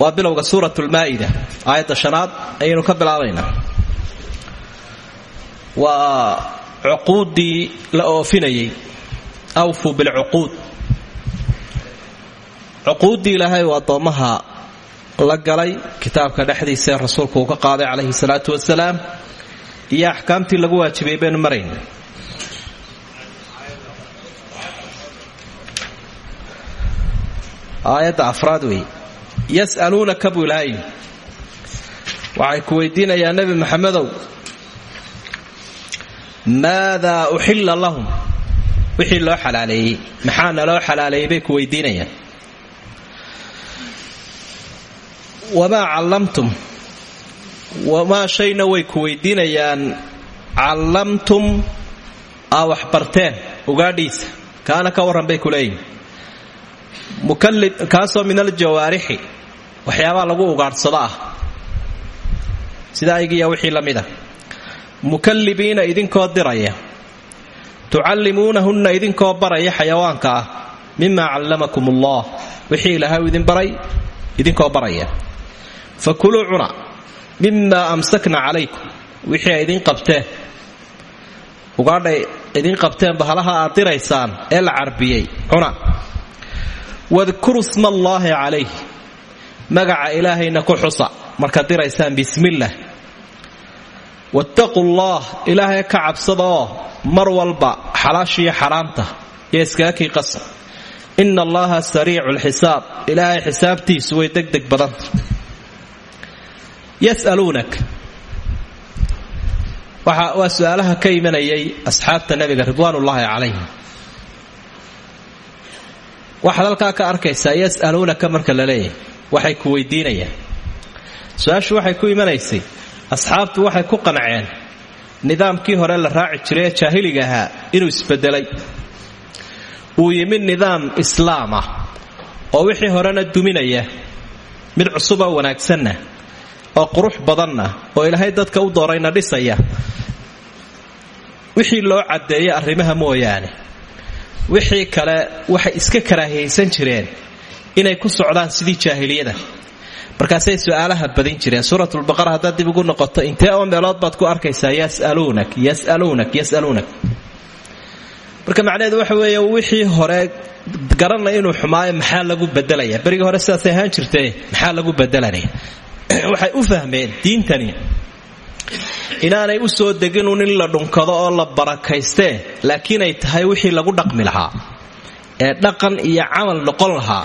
waa bilowga suurat lmaa'ida aayadda shanaad ayaynu ka bilaabaynaa waa cuquuddii la oofinayay awfuu bilcuquud. Cuquuddii ilaahay uu addoommaha la galay kitaabka dhexdiisa ee rasuulku uu ka qaaday calayhi salaatu wasalaam iyo axkaamtii lagu waajibay baynu marayna aayadda afraad wey yas'aluunaka buu ilaahay. Waxay ku weydiinayaa nebi maxamedow maadaa uxilla lahum? Wixii loo xalaaleeyey. Maxaana loo xalaaleeyey bay ku weydiinayaan. Wamaa callamtum? Wamaa shayna way ku weydiinayaan callamtum? Aa wax barteen ugaadhiisa kaana ka warran bay ku kaasoo min aljawaarixi. Waxyaabaa lagu ugaadhsado ah. Sida aygiiya wixii la mid a mukallibiina idinkoo diraya. Tucallimuunahunna idinkoo baraya xayawaanka ah. Mimaa callamakum allah wixii ilaahay idin baray idinkoo baraya. Fakuluu cuna. Mimaa amsakna calaykum. Wixii ay idin qabteen. Ugaadhay idin qabteen bahalaha aad diraysaan ee la carbiyey wadkuru sma allaahi calayh magaca ilaahayna ku xusa. Markaad diraysaan bismillaah wattaquu llaah ilaahay ka cabsada oo mar walba xalaashiiyo xaraamta iyo iskaakii qasab. Ina allaha sariicu lxisaab ilaahay xisaabtiisu way deg deg badanta yasaluunak waa su'aalaha ka imanayay asxaabta nabiga ridwaanullaahi calayhim waxaad halkaa ka arkaysaa yasaluunaka marka la leeyahay. Waxay ku weydiinayaan. Su'aashu waxay ku imanaysay. Asxaabtu waxay ku qanceen. Nidaamkii hore la raaci jiray ee jaahiliga ahaa inuu isbedelay. Uu yimid nidaam islaam ah oo wixii horena duminaya. Mid cusuboo wanaagsanna oo qurux badanna oo ilaahay dadka u doorayna dhisaya. Wixii loo caddeeyay arrimaha mooyaane wixii kale waxay iska karaahiyaysan jireen inay ku socdaan sidii jaahiliyada. Markaasay su'aalaha badin jireen suuratulbaqara haddaad dib ugu noqoto intee oo meelood baad ku arkaysaa yasaluunak yasaluunak yasaluunak. Marka macnaheedu waxa weeye wixii hore garanay inuu xumaayo maxaa lagu bedelaya berigii hore sidaasay ahaan jirtee maxaa lagu bedelanaya waxay u fahmeen diintani inaanay u soo deginun in la dhunkado oo la barakaystee laakiin ay tahay wixii lagu dhaqmi lahaa ee dhaqan iyo camal noqon lahaa.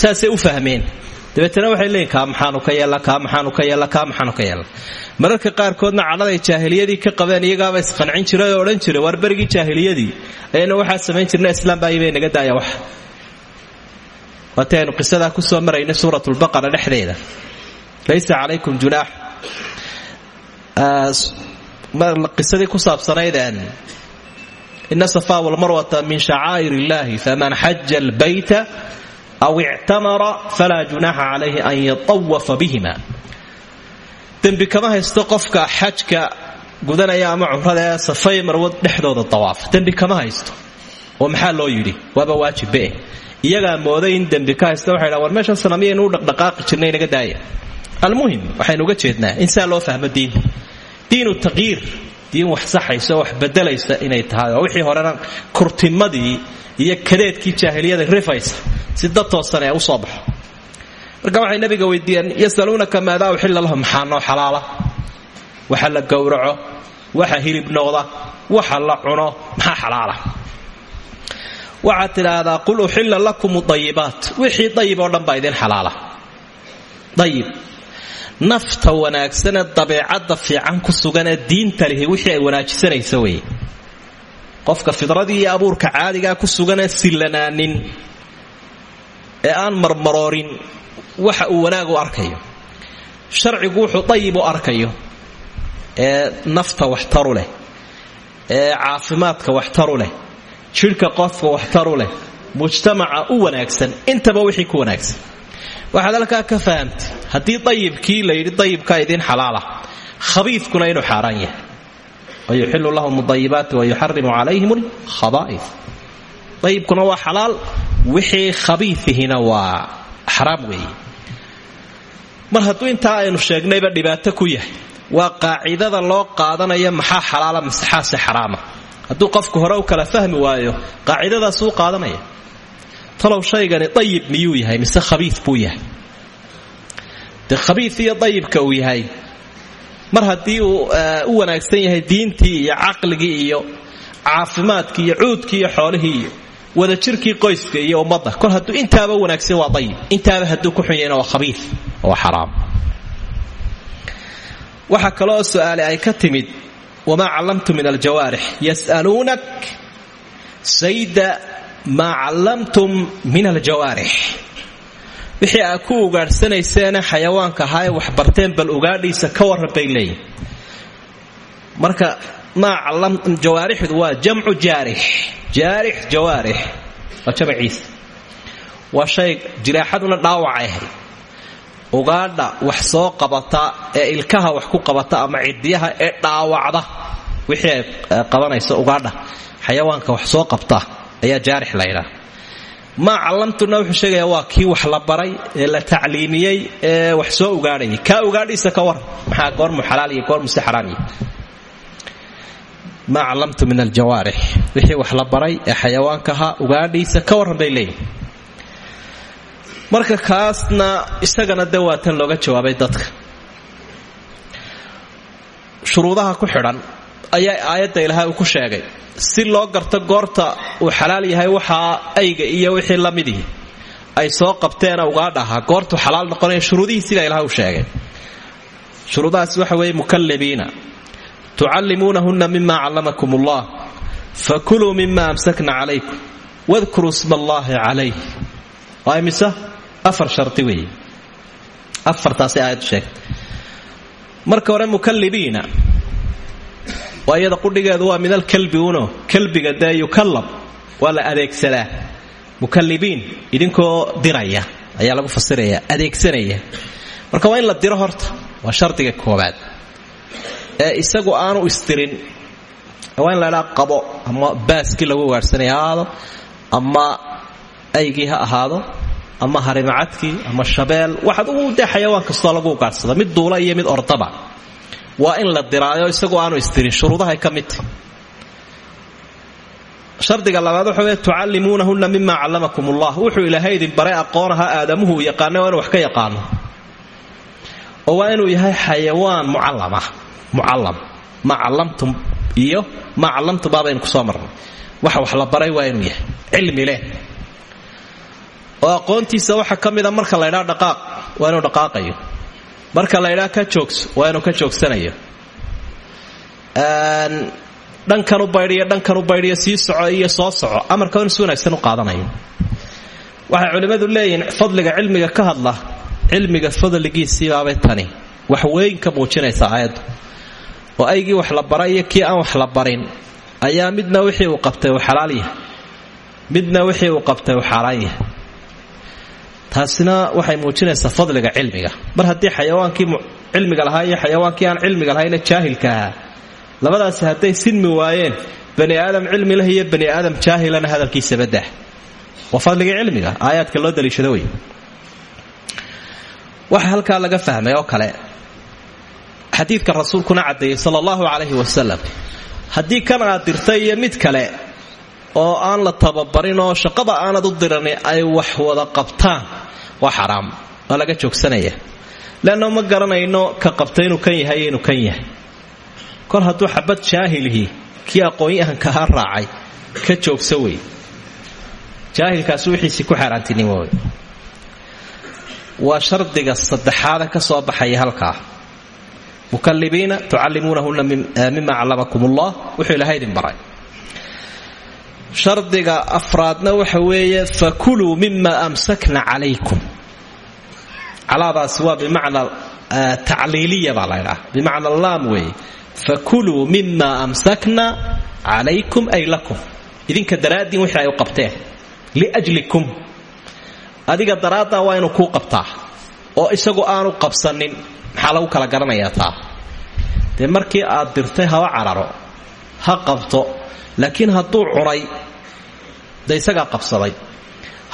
Saasay u fahmeen. Dabeetana waxay leeyiin maxaanu ka yeella kaa maxaanu ka yeella kaa maxaanu ka yeella mararka qaarkoodna cadhaday jaahiliyadii ka qabeen iyagaaba isqancin jiray oo odhan jiray waar berigii jaahiliyadii ayayna waxaa samayn jirna islaam baayibay naga daaya wax. Waati aynu qisadaa ku soo maraynay suuratulbaqara dhexdeeda. Laysa calaykum junaax qisadii ku saabsanayd ina safa walmarwata min shacaa'ir illahi faman xaja albayta aw ictamara falaa junaaxa calayhi an yatawafa bihima. Dembi kama haysto qofka xajka gudanaya ama cumrada ee safay marwad dhexdooda dawaafa dembi kama haysto. Oo maxaa loo yidhi? Waaba waajibe iyagaa mooday in dembi ka haysta waxay dhahan war meeshan sanamiyaynu u dhaqdhaqaaqi jirnay naga daaya almuhim waxaynu uga jeednaa in saa loo fahmo diinta diinu taqyiir diin wax saxaysa wax bedelaysa inay tahay. Wixii horena kurtimadii iyo kadeedkii jaahiliyada rifaysa si dad toosan ee u soo baxo. Marka waxay nabiga weydiiyeen yasaluunaka maadaa uxilla lahum maxaa xalaala? Waxa la gowraco waxa hilib noqda waxa la cuno maxaa xalaala? Waxaad tidhaahdaa qul uxilla lakum wixii dayib oo dhan baa idin xalaala. Dayib nafta wanaagsanee dabeecadda fiican ku suganee diinta lihi wixii ay wanaajisanaysa weye qofka fidradii iyo abuurka caadigaa ku suganee sillanaanin ee aan marmaroorin waxa uu wanaag u arkayo. Sharcigu wuxuu dayib u arkayo ee nafta waxtaru leh ee caafimaadka waxtaru leh jidhka qofka waxtaru leh mujtamaca u wanaagsan intaba wixii ku wanaagsan waxaad halkaa ka fahamtay haddii dayibkii la yidhi dayibkaa idiin xalaala. Khabiifkuna inuu xaaraan yahay. Wayuxilu lahum dayibaati wayuxarimu calayhim lkhaba'if dayibkuna waa xalaal wixii khabiifihina waa xaraam weeye. Mar hadduu intaa aynu sheegnayba dhibaato ku yahay. Waa qaacidada loo qaadanaya maxaa xalaala masexaase xaraama? Hadduu qofku hore u kala fahmi waayo qaacidadaasuu qaadanaya talow shaygani dayib miyuu yahay mise khabiif buu yahay? Dee khabiif iyo dayibka uu yahay mar haddii uu u wanaagsan yahay diintii iyo caqligii iyo caafimaadkii iyo cuudkii iyo xoolihii iyo wadajirkii qoyska iyo ummadda kol hadduu intaaba wanaagsan waa dayib. Intaaba hadduu ku xun waa khabiif oo xaraam. Waxaa kaloo su'aale ay ka timid wamaa callamtu min aljawaarix yas'aluunak? Sayda maa callamtum min aljawaarix. Wixii aad ku ugaadhsanayseene xayawaanka ahaa ee waxbarteen bal ugaadhiisa ka warran bay leeyihiin marka maa jawaarixdu waa jamcu jaarix. Jaarix jawaarix. Waa jamaciisa shay jiraaxaduna dhaawacay. Ahayd wax soo qabata ee ilkaha wax ku qabata ama cidiyaha ee dhaawacda. Wixii ay qabanayso xayawaanka wax soo qabta ayaa jaarix la ydhaa maa callamtuna wuxuu sheegaya waa kii wax la baray ee la tacliimiyey ee wax soo ugaadhayay kaa ugaadhiisa ka war. Maxaa goormu xalaal iyo goormuse xaraamiy maa callamtu min aljawaarix. Wixii wax la baray ee xayawaankaha ugaadhiisa ka warran bay marka kaasna isagana de looga jawaabay dadka. Shuruudaha ku xidhan ayaa aayadda ilaahay uu ku sheegay. Si loo garto goorta uu xalaal yahay waxaa ayga iyo wixii la midii ay soo qabteena ugaadhahaa goortuu xalaal noqonaya shuruudihii sidaa u sheegay. Shuruudahaas waxa weeye mukalibiina tucallimuunahunna mima callamakum allah fakuluu mima amsakna calaykum. Wadkuruu sma allaahi calayh. Waa imise afar shardi weeye. Afartaasay aayaddu sheegtay. Marka hore mukalibiina waa iyada qudhigeedu waa min alkalbi uno. Kalbiga dee yukallab waa la adeegsadaa. Mukalibiin idinkoo diraya. Ayaa lagu fasiraya. Adeegsanaya. Marka waa in la diro horta. Waa shardiga koobaad ee isagu aanu istirin waa in la ydhaa qabo ama baaskii lagu ahaado ama aygii ha ahaado ama harimacadkii ama shabeel waxaad ugu dee xayawaan kastoo lagu ugaadhsada mid duula iyo mid ordaba waa in la diraayo isagoo aanu istirin. Shuruudahay ka mid tahy shardiga labaad waxa wey tucallimuunahunna mima callamakum wuxuu ilaahay idin baray aqoonaha aadamuhu inu wax ka yaqaano. Oo waa inuu yahay xayawaan mucallama mucallam. Ma callamtum iyo ma callamtum baabaynu ku soo marnay. Waxa wax la baray waa inuu yahay. Cilmi leh. Oo aqoontiisa waxaa ka mida marka la ydhaa dhaqaaq. Waa inuu dhaqaaqayo marka la ydhaa ka joogso waa inuu ka joogsanayo dhankanu baydhiyo dhankanu baydhiyo sii soco iyo soo soco amarka in si u qaadanayo. Waxay culimmadu leeyihiin fadliga cilmiga ka hadla cilmiga fadligiisiibaabay tani. Wax weyn ka muujinaysa aayaddu. Oo aygii wax la baray iyo kii aan wax la barin. Ayaa midna wixii uu qabtay uu xalaal yahay. Midna wixii uu qabtay uu xaaraan yahay taasina waxay muujinaysaa fadliga cilmiga. Mar haddii xayawaankii cilmiga lahaa iyo xayawaankii aan cilmiga lahayna jaahilka ahaa labadaasi hadday sinmi waayeen bani aadam cilmi leh iyo bani aadam jaahilana hadalkiisa badah waa fadligii cilmiga aayaadka loo daliishado wey waxa halkaa laga fahmay oo kale xadiidka rasuulkuna caddeeyey sala allahu calayhi wasalam haddii kan aad dirtay iyo mid kale oo aan la tababarin oo shaqada aanad u dirani ay wax wada qabtaan. Waa xaraam. Waa laga joogsanaya. Leanna ma garanayno ka qabta inuu kan yahay inuu kan yahay. Kol hadduu xabad jaahilihii kii aqoon-yahankaha raacay ka joogsa wey jaahilkaasi wixiisii ku xaaraantinimo wey waa shardiga saddexaada ka soo baxaya halkaa. Mukalibiina tucallimuunahunna mima callamakum ullah wuxuu ilahay baray shardiga afraadna waxa weeye fakuluu mima amsakna calaykum. Calaadaasi waa bimacna tacliiliya baa laydhaha laam weeye. Fakuluu mima amsakna calaykum ay lakum. Idinka daraaddiin wixii ay u qabteen. Liajlikum. Adiga daraaddaa waa inuu kuu qabtaa. Oo isagu aanu qabsanin. Maxaa lagu kala garanayaa taa? Dee markii aad dirtay haba cararo ha qabto laakiin hadduu cunay de isagaa qabsaday.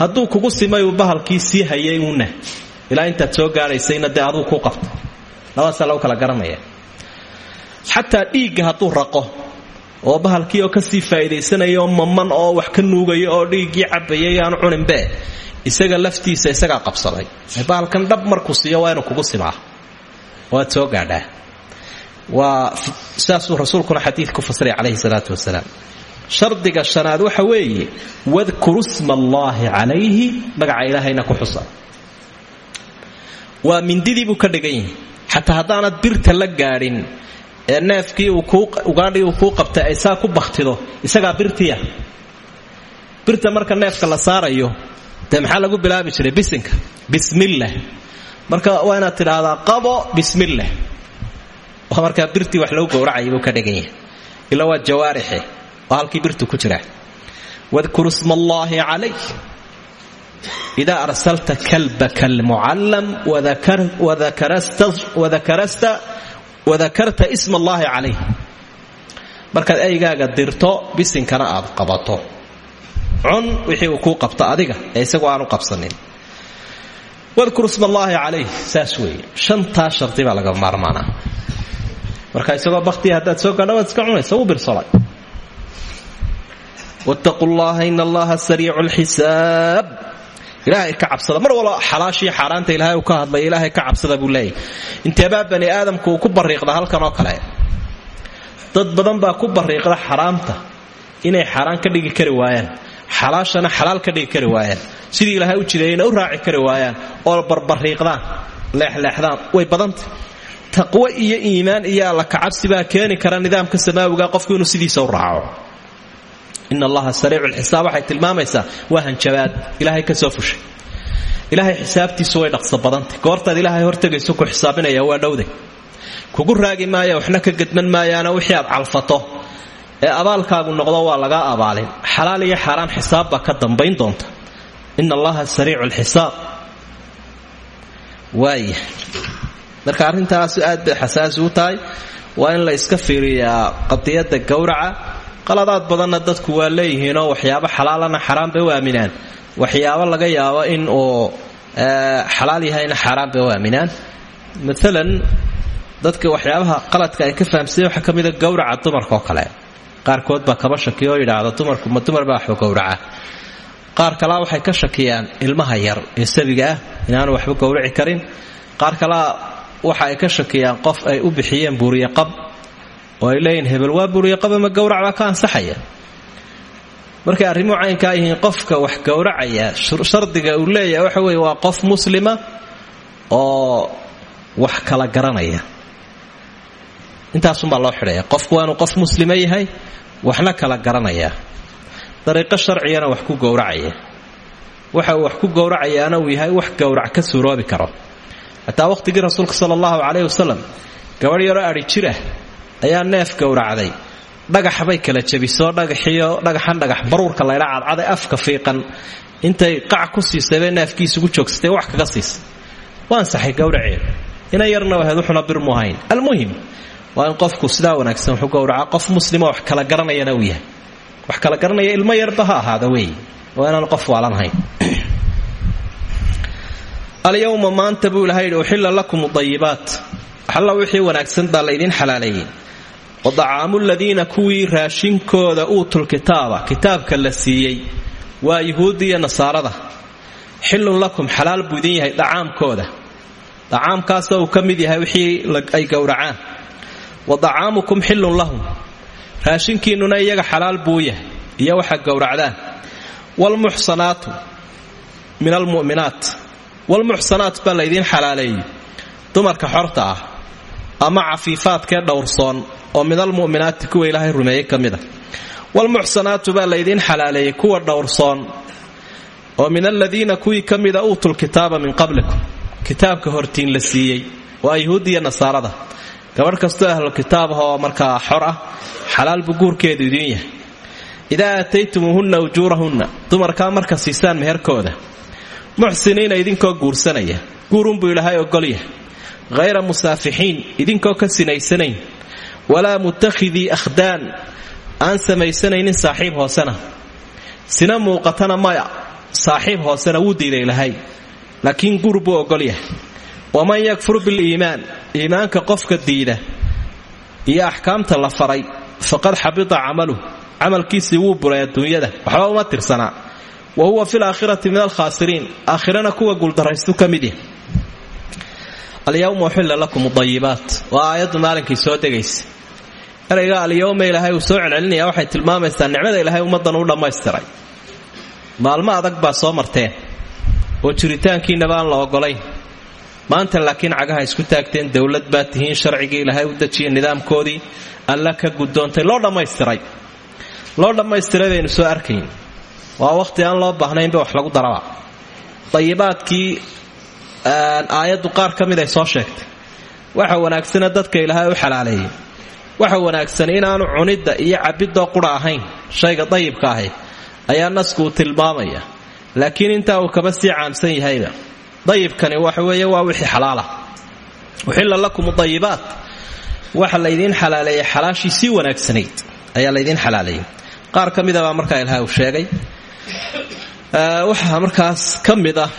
Hadduu kugu simay uu bahalkii sii hayay uuna ilaa intaad soo gaadhaysayna dee aduu kuu qabta labadaasaa lagu kala garanaya xataa dhiigga hadduu raqo oo bahalkii oo ka sii faa'iidaysanaya oo maman oo wax ka nuugaya oo dhiiggii cabbayay aanu cuninbe isaga laftiisa isagaa qabsaday. Bahalkan dhab markuu siiyo waa inuu kugu simaa. Waad soo gaadhaa. Waa saasuu rasuulkuna xadiid ku fasiray calayhi salaatu wasalaam shardiga shanaad waxa weeye wadkuru sma allaahi calayhi magaca ilaahayna ku xusa. Waa mindidii buu ka dhigan yahay. Xataa birta la gaadhin ee neefkii ugaadhii uu kuu qabtay ay ku bakhtido isagaa birtiya. Birta marka neefka la saarayo dee maxaa lagu bilaabi jiray? Bisinka. Bismillah. Marka waa inaad qabo bismillah. Waa markaa wax lagu gowracaya ka dhigan ila waa jawaarixe waa halkii birtu ku jira. Wadkuru sma allaahi calayh arsalta kalbaka almucallam wadakarta isma allaahi calayh. Markaad eygaaga dirto bisinkana aad qabato. Cun wixii uu kuu adiga isagu aanu qabsanin. Wadkur isma allaahi calayh saas weeye. Shantaa laga maarmaanaa. Marka isagoo baktiya haddaad soo gaadha waad iska cunaysa wuu birsolay wattaquu llaha ina allaha sariicu lxisaab ilaahay ka cabsada mar walba xalaashiiyo xaaraanta ilaahay uu ka hadlaya ilaahay ka cabsada buu leeyahy inteebaa bani aadamku uu ku bariiqda halkan oo kale dad badan baa ku bariiqda xaraamta inay xaaraan ka dhigi kari waayaan xalaashana xalaal ka dhigi kari waayaan sidii ilaahay u jideeyeyna u raaci kari waayaan oo barbariiqdaan leexleexdaan way badantay taqwo iyo iimaan iyo alla kacabsi baa keeni kara nidaamka samaawiga qofku inuu sidiisa u raaco in allaha sariicu lxisaab waxay tilmaamaysaa waa hanjabaad ilaahay ka soo fushay ilaahay xisaabtiisu way dhaqso badantay goortaad ilaahay hortegayso ku xisaabinaya waa dhowday kugu raagi maaya waxna ka gedman maayaana wixii aad calfato ee abaalkaagu noqdo waa lagaa abaalin xalaal iyo xaaraan xisaab ka dambayn doonta in allaha sariicu lxisaab waaya marka arrintaas aad bay xasaasi u tahay waa in la iska fiiriyaa qadiyadda gowraca qaladaad badanna dadku waa leeyihiinoo waxyaabo xalaalana xaaraan bay u waxyaabo laga yaabo in uu xalaal yahayna xaaraan bay u aaminaan. Maalan dadka waxyaabaha qaladka ay ka fahamsayeen waxaa ka mida gowraca dumarka oo kale. Qaarkood baa kaba shakiya oo dumarku ma dumar baa waxba qaar kalea waxay ka shakiyaan ilmaha yar ee sabiga ah waxba gowraci karin. Qaar kalea waxa ay ka shakiyaan qof ay u bixiyeen buuriye qab oo ay leeyihiin hebel waa buuriye qab ama gowrac baa ka ansaxaya. Markay arrimuhu caynkaa yihiin qofka wax gowracaya shardiga uu leeyahay waxa weeye waa qof muslima oo wax kala garanaya. Intaasunbaa loo xidhaya qofku waa inuu qof muslima yahay waxna kala garanaya. Dariiqo sharcigana wax ku gowracaya. Waxa wax ku gowracayaana uu yahay wax gowrac ka suuroobi karo. Xataa wakhtigii rasuulka sala allahu caleyhi wasalam gabadh ayaa neef gowracday dhagax bay kala jebisoo dhagaxiyo dhagaxan dhagax baruurka laydha cadcada afka fiiqan. Intay qac ku siisay bay neefkiisugu joogsatay wax kaga siisay waa ansaxay gowraceedu ina yarna wahayd wuxuna bir mu almuhim waa qofku sidaa wanaagsan wuxuu gowracaa qof muslima wax kala garanayana uu wax kala garanaya ilmo yarba ha ahaada weeye waa qof waalanhayn alyowma maanta buu ilahay yidhi uxilla lakum dayibaat alla wixii wanaagsan baa laydin wa dacaamu ladiina kuwii raashinkooda uutul kitaaba kitaabka la siiyey waa yuhuudda iyo nasaarada xillun lakum xalaal buu idin yahay dhacaamkooda dhacaamkaasoo uu ka mid yahay wixii ay gowracaan wa dacaamukum xillun lahum raashinkiinnuna iyaga xalaal buu yahay iyo waxaa gowracdaan waalmuxsanaatu min almu'minaat baa laydiin xalaaleeyey dumarka xorta ah ama cafiifaadkee dhowrsoon oo min almu'minaati kuwa ilaahay rumeeyey ka mid a. Walmuxsanaatu baa laydiin xalaaleeyey kuwa dhowrsoon oo min aladiina kuwii ka mida kitaaba min qablikum. Kitaabka hortiin la siiyey waa yuhuudiya nasaarada. Gabadh kastoo ahlu kitaab ah oo markaa xor ah xalaal buu guurkeedu idiin yahay. Idaa aataytumuuhunna ujuurahunna dumarkaa marka siisaan meherkooda muxsiniina idinkoo guursanaya. Guurunbuu ilaahay ogolyahay hayra musaafixiin idinkoo ka sinaysanayn walaa mutakhidii akhdaan. Aan samaysanaynin saaxiib hoosena. Sina muuqatana maya saaxiib hoosena wuu diiday ilahay laakiin guur buu ogol yahay. Waman yakfur biliimaan iimaanka qofka diida iyo axkaamta la faray faqad xabita camaluh camalkiisii wuu buray adduunyada. Waxba uma tirsanaa wa huwa fi laakhirati min alkhaasiriin. Aakhirana kuwa guuldaraystu ka mid yahay. Alyawma lakum dayibaat waa aayaddu maalinkii soo degaysa erayga alyawma ilaahay uu soo celcelinaya waxay tilmaamaysaa nicmada ilaahay ummaddan u dhammaystiray. Maalmo adag baa soo marteen oo jiritaankiinaba aan la ogolayn maanta laakiin cagaha isku taagteen dowlad baa tihiin sharcigii ilaahay u dejiya nidaamkoodii alla ka gudoontay loo dhammaystiray. Loo dhammaystiray baynu soo arkayn. Waa wakhti aan loo baahnaynba wax lagu daraba. Dayibaadkii aayaddu qaar ka mid ay soo sheegtay. Waxa wanaagsana dadka ilaahay u xalaaleeyey waxa wanaagsan inaanu cunidda iyo cabidoo qura ahayn. Shayga dayibka ahi ayaa nasku uu tilmaamaya. Laakiin intaa uu kaba sii caamsan yahayba dayibkani waxa weeye waa wixii xalaala. Uxilla lakum dayibaat waxa laydiin xalaaleeyay xalaashii sii wanaagsanayd ayaa laydiin xalaaleeyay. Qaar ka midabaa markaa ilaha uu sheegay. Waxaa markaas ka mid ah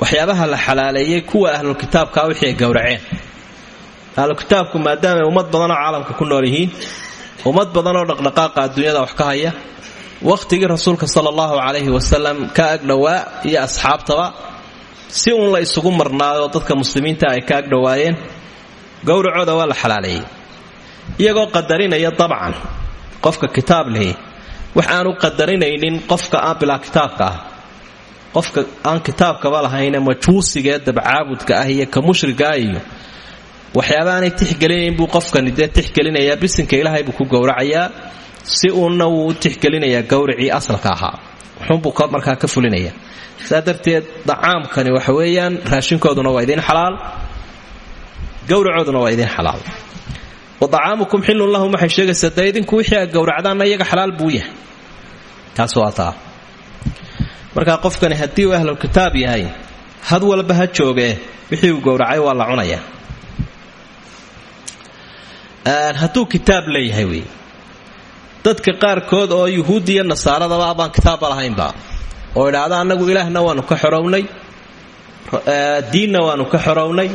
waxyaabaha la xalaaleeyey kuwa ahlulkitaabkaa wixii gowraceen ahlukitaabku maadaamay ummad badanoo caalamka ku nool yihiin ummad badanoo dhaqdhaqaaqa adduunyada wax ka haya wakhtigii rasuulka sala allahu calayhi wasalam ka agdhowaa iyo asxaabtaba si uun la isugu marnaayoo dadka muslimiinta ay ka agdhowaayeen gowracooda waa la xalaaleeyey. Iyagoo qadarinaya dabcan qofka kitaab lihi wax qadarinaynin qofka bilaa kitaabka ah. Qofka aan kitaabkaba lahayne majuusigaee dabcaabudka ah iyo ka mushrigaa iyo waxyaaba aanay tixgelinayn buu qofkani dee tixgelinayaa bisinka ilaahay buu ku gowracayaa si uunna wuu u tixgelinayaa asalka ahaa. Wuxuunbuu markaa ka fulinaya. Saa darteed dacaamkani weeyaan raashinkooduna waa idiin xalaal gowracooduna waa idiin xalaal. Wa dacaamukum xillun lahum waxay sheegaysaa dee wixii a gowracdaanna iyaga buu yahay. Taas waa taa. Markaa qofkani haddii uu ahlulkitaab yahay had walba ha joogee wixii uu gowracay waa la cunayaa hadduu kitaab leeyahay wey dadka qaarkood oo yuhuuddi iyo nasaaradaba abaan kitaabba lahaynba oo idhaahda annagu ilaahna waanu ka xorownay diinna waanu ka xorownay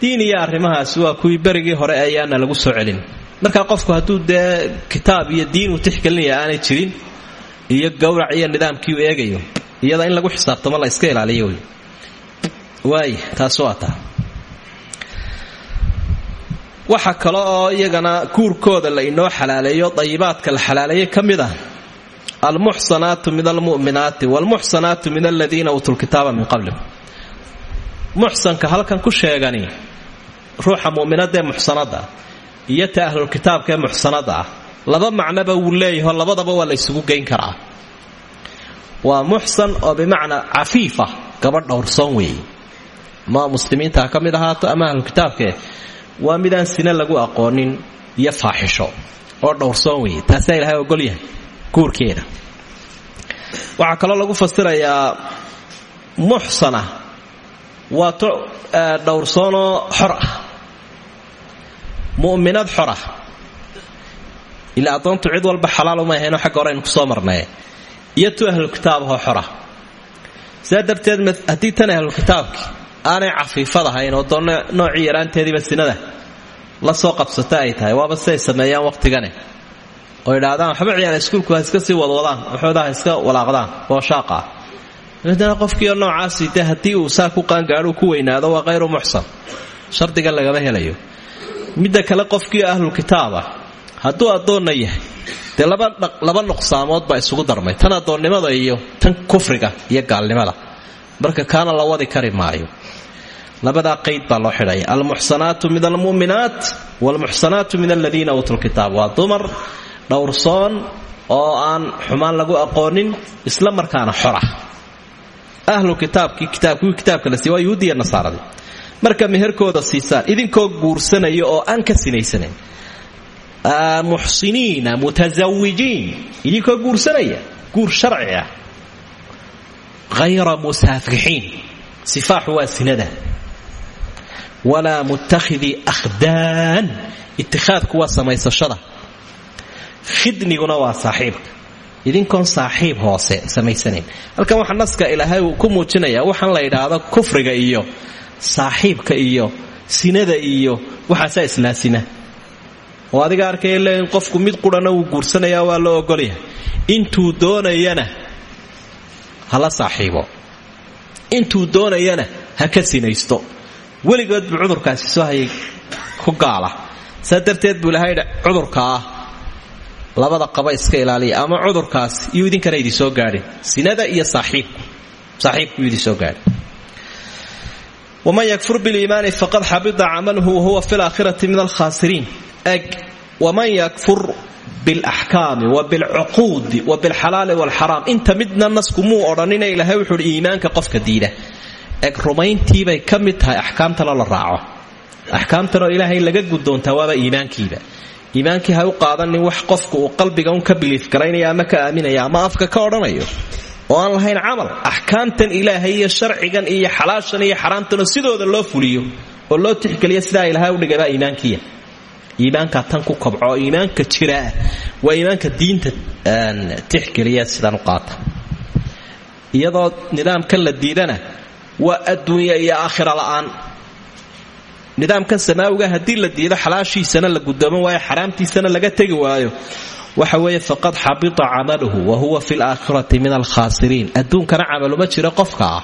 diin iyo arrimahaasi waa kuwii berigii hore ayaana lagu soo celin. Markaa qofku hadduu dee kitaab iyo diin uu tixgelinaya aanay jirin iyo gowrac iyo nidaamkii uu eegayo iyada in lagu xisaabtamo la iska ilaaliyo wey taas waa taa waxa kale iyagana guurkooda la inoo xalaaleeyo dayibaadka la xalaaleeyey ka mid ah. Almuxsanaatu min almu'minaati waalmuxsanaatu min aladiina uutuu lkitaaba min qablikum. Muxsanka halkan ku sheegani ruuxa mu'minadee muxsanada iyo ta ahlulkitaabkaee muxsanada ah laba macnoba wuu leeyaho labadaba waa la ysugu geyn karaa. Waa muxsan oo bimacnaa cafiifa gabadh dhowrsoon weeye ma muslimiinta ha ka mid ahaato ama waa midaan sine lagu aqoonin iyo faaxisho oo dhowrsoon weeye. Taasaa ilahay ogol yahay guurkeeda. Waxaa kaloo lagu fasirayaa muxsana waa to dhowrsoonoo xor ah. Mu'minad xor ah. Ilaa addoontu cid walba xalaaluma ahaynoo xagga hore aynu ku soo marnaye iyo tu ahlulkitaabahoo xor ah. Sidaa darteed haddii tan ahlulkitaabkii aanay cafiifad ahayn oo doon noocii yaraanteediiba sinada la soo qabsata ay tahay. Waaba siday sameeyaan wakhtigane oo idhaahdaan waxba ciyaana iskuulku iska sii wadwadaan waxooda iska walaaqdaan oo shaaqa. Ah dabeetana qofkiio noocaasi de haddii uu saa ku qaangaadhuu ku weynaado waa hayru muxsan. Shardiga lagama helayo. Midda kale qofkiio ahlulkitaab ah hadduu addoonna yahay dee laba nuqsaamood baa isugu darmay. Tan addoonnimada iyo tan kufriga iyo gaalnimada marka kaana la wadi kari maayo. Labadaa qayd baa loo xidhaya almuxsanaatu min almu'minaat waalmuxsanaatu min aladiina uutuu lkitaab waa dumar dhowrsoon oo aan xumaan lagu aqoonin isla markaana xor ah ahlu kitaabkii kitaabkuwii kitaabka la siiy waa yuhuudiya nasaaradii marka meherkooda siisaan idinkoo guursanaya oo aan ka sinaysanayn muxsiniina mutasawijiin idinkoo guursanaya guur sharci ah hayra musaafixiin sifaaxu waa sinada walaa muttakhidii akhdaan ittikhaadku waa samaysashada khidniguna waa saaxiibka idinkoon saaxiib hoose samaysanayn halkan waxaa naska ilaahay uu ku muujinaya waxaan la yidhaahdo kufriga iyo saaxiibka iyo sinada iyo waxaasaa islaasima oo adiga arkaya leeyin qofku mid qurana wuu guursanaya waa loo ogolyahay intuu doonayana hala saaxiibo. Intuu doonayana ha ka sinaysto. Weligood buu cudurkaasi soo hayay ku gaala. Saa darteed buu ilahay cudurka ah labada qaba iska ilaaliya ama cudurkaas iyuu idinkana idin soo gaadhin. Sinada iyo saaxiibku saaxiibku idin soo gaadhin. Waman yakfur biliimaani faqad xabita camaluhu wahuwa fi laakhirati min alkhaasiriin eg waman yakfur bilaxkaami wa bilcuquudi wa bilxalaali walxaraam. Inta midna nasku muu odhanina ilaahay wuxuu iimaanka qofka diida. Eg rumayntiibay ka mid tahay axkaamtana la raaco. Axkaamtanoo ilaahay laga guddoontaa waaba iimaankiiba. Iimaankii ha u qaadanin wax qofku uu qalbiga un ka biliif garaynaya ama ka aaminaya ama afka ka odhanayo. Oo aan lahayn camal axkaamtan ilaahay iyo sharcigan iyo xalaashan iyo xaraamtanoo sidooda loo fuliyo oo loo tixgeliya sidaa ilaahay udhigabaa iimaankiya iimaankaa tan ku kobco iimaanka jiraa waa iimaanka diinta tixgeliya sidaan u qaata. Iyadoo nidaamkan la diidana waa adduunya iyo aakhira la'aan. Nidaamkan samaawiga haddii la diido xalaashiisana la gudooman waayo xaraamtiisana laga tegi waayo waxa weeye faqad xabita camaluhu wa huwa fi laakhirati min alkhaasiriin. Adduunkana camaluma jiro qofka ah.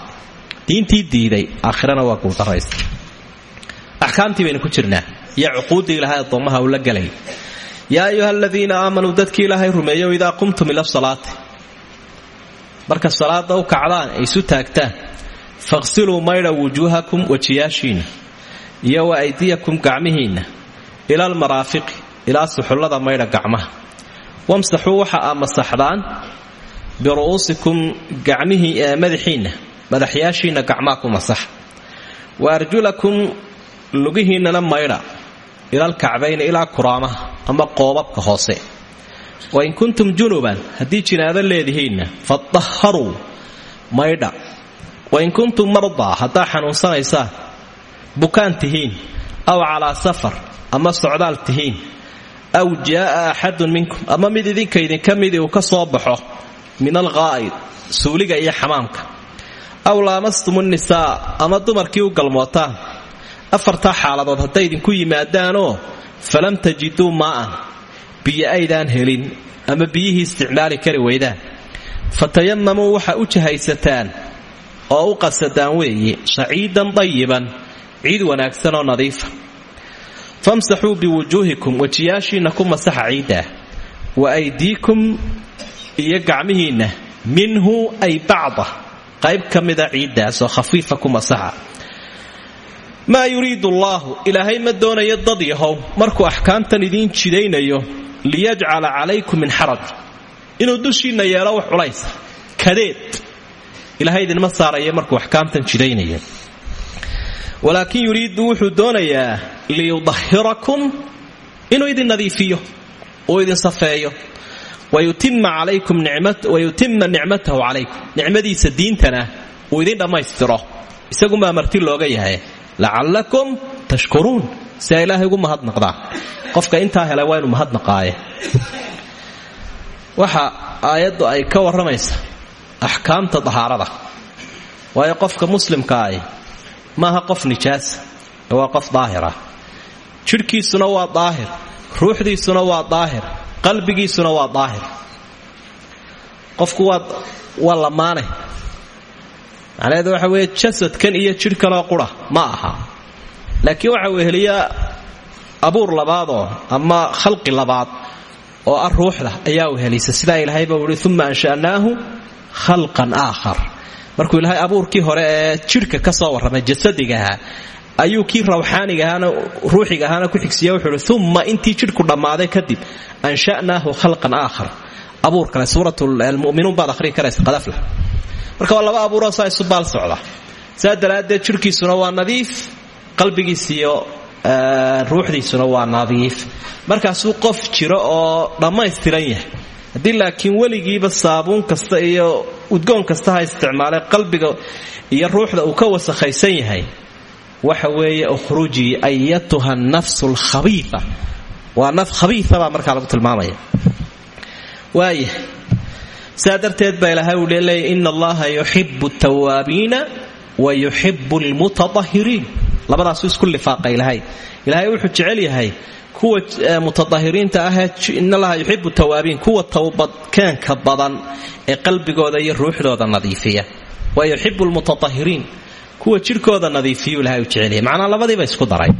Diintii diiday aakhirana waa guudaraysa axkaamtii baynu ku jirnaa iyo cuquuddii addoommaha uu la gelay yaa ayuha aladiina aamanuu dadkii ilaahay rumeeyo idaa qumtum ila salaati. Marka salaada u kacdaan ay isu taagtaan faqsiluu maydha wujuuhakum wejiyaashiinna iyo wa aydiyakum gacmihiinna ila almaraafiqi ilaa suxullada maydha gacmaha. Wamsaxuu waxa aa masaxdaan biru'uusikum gacmihii madaxiinna madaxyaashiinna gacmaa ku masaxa wa arjulakum lugihiinnana maydha ilaalkacbayni ilaa kuraamaha ama qoobabka hoose. Wa in kuntum junuban haddii jinaado leedihiinna fadaharuu maydha. Wa in kuntum mardaa haddaa xanuunsanaysaan bukaan tihiin aw calaa safar ama socdaal tihiin aw jaaa axadun minkum ama mid idinka idinka midii uu ka soo baxo min alqaa'id suuliga iyo xamaamka. Aw laamastum nisaa ama dumarkii u galmootaan afartaa xaaladood hadday idinku yimaadaanoo falam tajiduu maa'an biyo aydaan helin ama biyihii isticmaali kari waydaan fatayamamuu waxa u jahaysataan oo u qasadaan weeye saciidan dayiban ciid wanaagsan oo nadiifa famsaxuu biwujuuhikum wejiyaashiinna ku masaxa ciiddaa wa aydiikum iyo gacmihiinna minhu ay bacda qayb ka mida ciiddaasoo khafiifa ku masaxa maa yuriidu allaahu? Ilaahay ma doonayo dad yahow markuu axkaamtan idiin jidaynayo liyajcala calaykum min xaraj. Inuu dushiinna yeelo wax culaysa kadeed. Ilaahay idinma saaraya markuu axkaamtan jidaynayo. Walaakin yuriidu wuxuu doonayaa liyudahirakum inuu idin nadiifiyo. Uu idin safeeyo. Wayutima nicmatahu calaykum. Nicmadiisa diintana uu idin dhammaystiro. Isagunbaa marti looga yahay lacallakum tashkuruun si a ilaahay ugu mahadnaqdaan qofka intaa helay waa inuu mahadnaqaaye waxa aayaddu ay ka warramaysa axkaamta dahaarada waayo qofka muslimkaahi maaha qof nijaasa ee waa qof daahirah jidhkiisuna waa daahir ruuxdiisuna waa daahir qalbigiisuna waa daahir qofku waa lamaane macnaheedu waxa weeye jasadkan iyo jidhkanoo qura ma aha. Laakiin waxa weheliya abuur labaadoo ama khalqi labaad oo ah ruuxda ayaa wehelisa sidaa ilaahayba uhi uma ansha'naahu khalqan aakhar. Markuu ilaahay abuurkii hore ee jidhka ka soo warramay jasadigaha ayuu kii rawxaaniga ahaana ruuxiga ahaana ku xigsiiya wuxuu uhi intii jidhku dhammaaday kadib ansha'naahu khalqan aakhar. Abuur kale suuratmuminuun baad ahrii karaysa qadafla marka laba abuuroo saa isu baal socda. Saa daraaddeed waa nadiif qalbigiisiiyo ruuxdiisuna waa nadiif. Markaasuu qof jiro oo dhammaystiran yahay. Haddii laakiin weligiiba saabuun kasta iyo udgoon kasta ha isticmaalay qalbiga iyo ruuxda uu ka wasakhaysan yahay waxa weeye ukhrujii ayatuha nafsu lkhabiia waa naf khabiia baa lagu tilmaamaya. Waaya saa darteed baa ilaahay uu leeya ina allaha yuxibu tawaabiina wa yuxibu lmutaahiriin labadaasuu isku lifaaqa ilaahay. Ilaahay wuxuu jecel yahay kuwa mutaahiriinta ahee in allaha yuxibu tawaabiin kuwa towbadkeenka badan ee qalbigooda iyo ruuxdooda nadiifiya. Wa yuxibu lmutaahiriin kuwa jidhkooda nadiifiyu ilahay u jecelyahay macnaa labadiiba isku daray.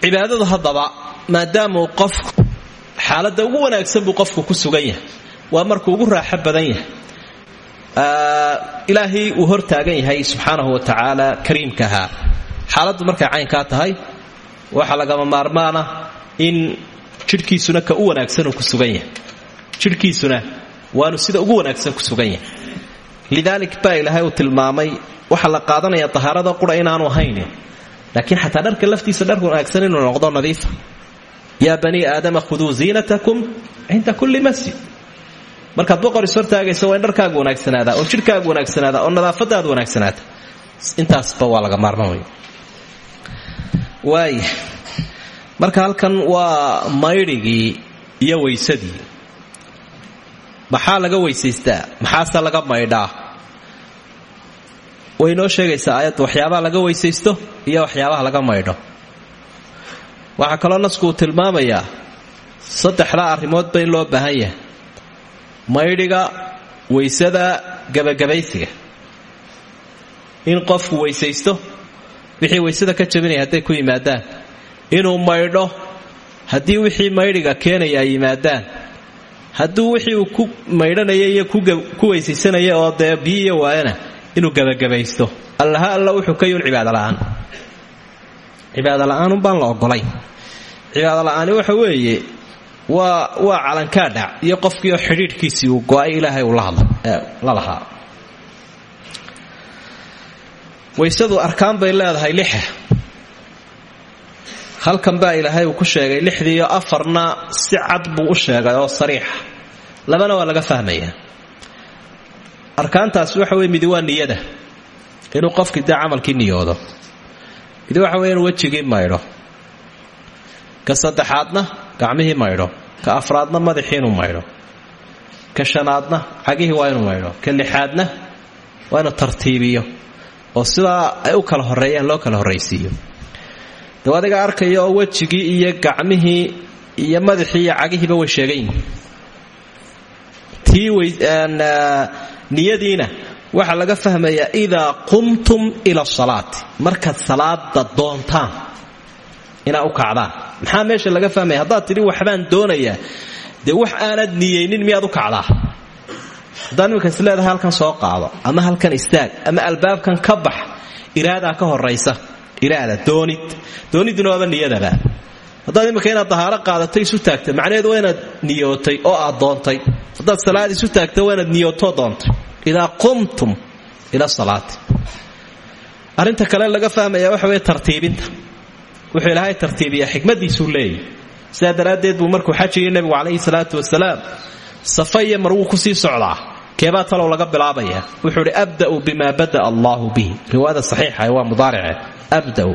Cibaadadu haddaba maadaamauu qofku xaaladda ugu wanaagsan buu qofku ku sugan yahay waa markuu ugu raaxo badan yahay. Ilaahay uu hortaagan yahay subxaanahu wa tacaala kariimkahaa xaaladdu markay caynkaa tahay waxaa lagama maarmaana in jidhkiisuna ka u wanaagsan uu ku sugan yahay. Jidhkiisuna waanu sida ugu wanaagsan ku sugan yahay. Lidaalik baa ilaahay uu tilmaamay waxaa la qaadanaya tahaarada qura inaanu haynin laakiin xataa dharka laftiisa dhar wanaagsan inuu noqdo nadiifa yaa banii aadama khuduu ziinatakum cinda kulli masjid markaad boqor is hortaagaysa waa in dharkaagu wanaagsanaadaa oo jidhkaagu wanaagsanaadaa oo nadaafadaadu wanaagsanaata intaasba waa laga maarmamaya waaya marka halkan waa maydhigii iyo weysadii maxaa laga weysaystaa maxaase laga maydhaa? Way noo sheegaysaa aayadda waxyaabaha laga weysaysto iyo waxyaabaha laga maydho. Waxaa kaloo nasku uu tilmaamayaa saddexdaa arrimoodba in loo baahan yahay maydhiga weysada gabagabaysiga. In qofku weysaysto wixii weysada ka jabinaya hadday ku yimaadaan. Inuu maydho haddii wixii maydhiga keenaya ay yimaadaan. Hadduu wixii uu ku maydhanaya iyo ku weysaysanaya oo dee biyiiyo waayana inuu gabagabaysto. Allaha alla wuxuu ka yun cibaadola'aan cibaadola'aan umbaan la ogolay cibaadola'aani waxa weeye waa waa calankaadhac iyo qofkiioo xidhiidhkiisii uu go'ay ilaahay uu la lahaa. Waysadu arkaan bay leedahay lixa halkan baa ilaahay uu ku sheegay lixdiiyo afarna si cad buu u sheegay oo sariixa labana waa laga fahmayaa arkaantaasi waxa weye midi waa niyada. Inuu qofkii dee camalkii niyoodo. Midi waxa weye inuu wejigii maydho ka saddexaadna gacmihii maydho ka afraadna madaxii inuu maydho ka shanaadna cagihii waa inuu maydho ka lixaadna waa inuu tartiibiyo oo sidaa ay u kala horeeyaan loo kala horraysiiyo. Dab adiga arkaya oo wejigii iyo gacmihii iyo madaxii iyo cagihiiba way sheegan yihiin tii niyadiina waxaa laga fahmayaa idaa qumtum ila asalaati markaad salaada doontaan inaa u kacdaan maxaa meesha laga fahmaya haddaad tidhi waxbaan doonayaa dee wax aanad niyeynin miyaad kacdaa? Haddaad iminka is halkan soo qaado ama halkan istaag ama albaabkan ka bax iraadaa ka horaysa iraada doonid. Dooniduna waaba niyadaba. Haddaad iminka inaad dahaaro qaadatay isu taagta macnaheedu waa inaad niyootay oo aad doontay. Haddaad salaad isu taagta waa inaad niyootoo doontay. Idaa qumtum ila salaati. Arrinta kale laga fahmaya waxa weye tartiibinta wuxuu ilaahay tartiibiyaa xikmadiisuu leeyahy sidaa daraaddeed buu markuu xajiyay nebigu calayhi salaatu wasalaam safa iyo mar wuu ku sii socdaa. Keebaa talow laga bilaabaya. Wuxuu idhi abda'u bima bada'a allaahu bihi. Riwaayada saxiixa waa mudaarice abda'u.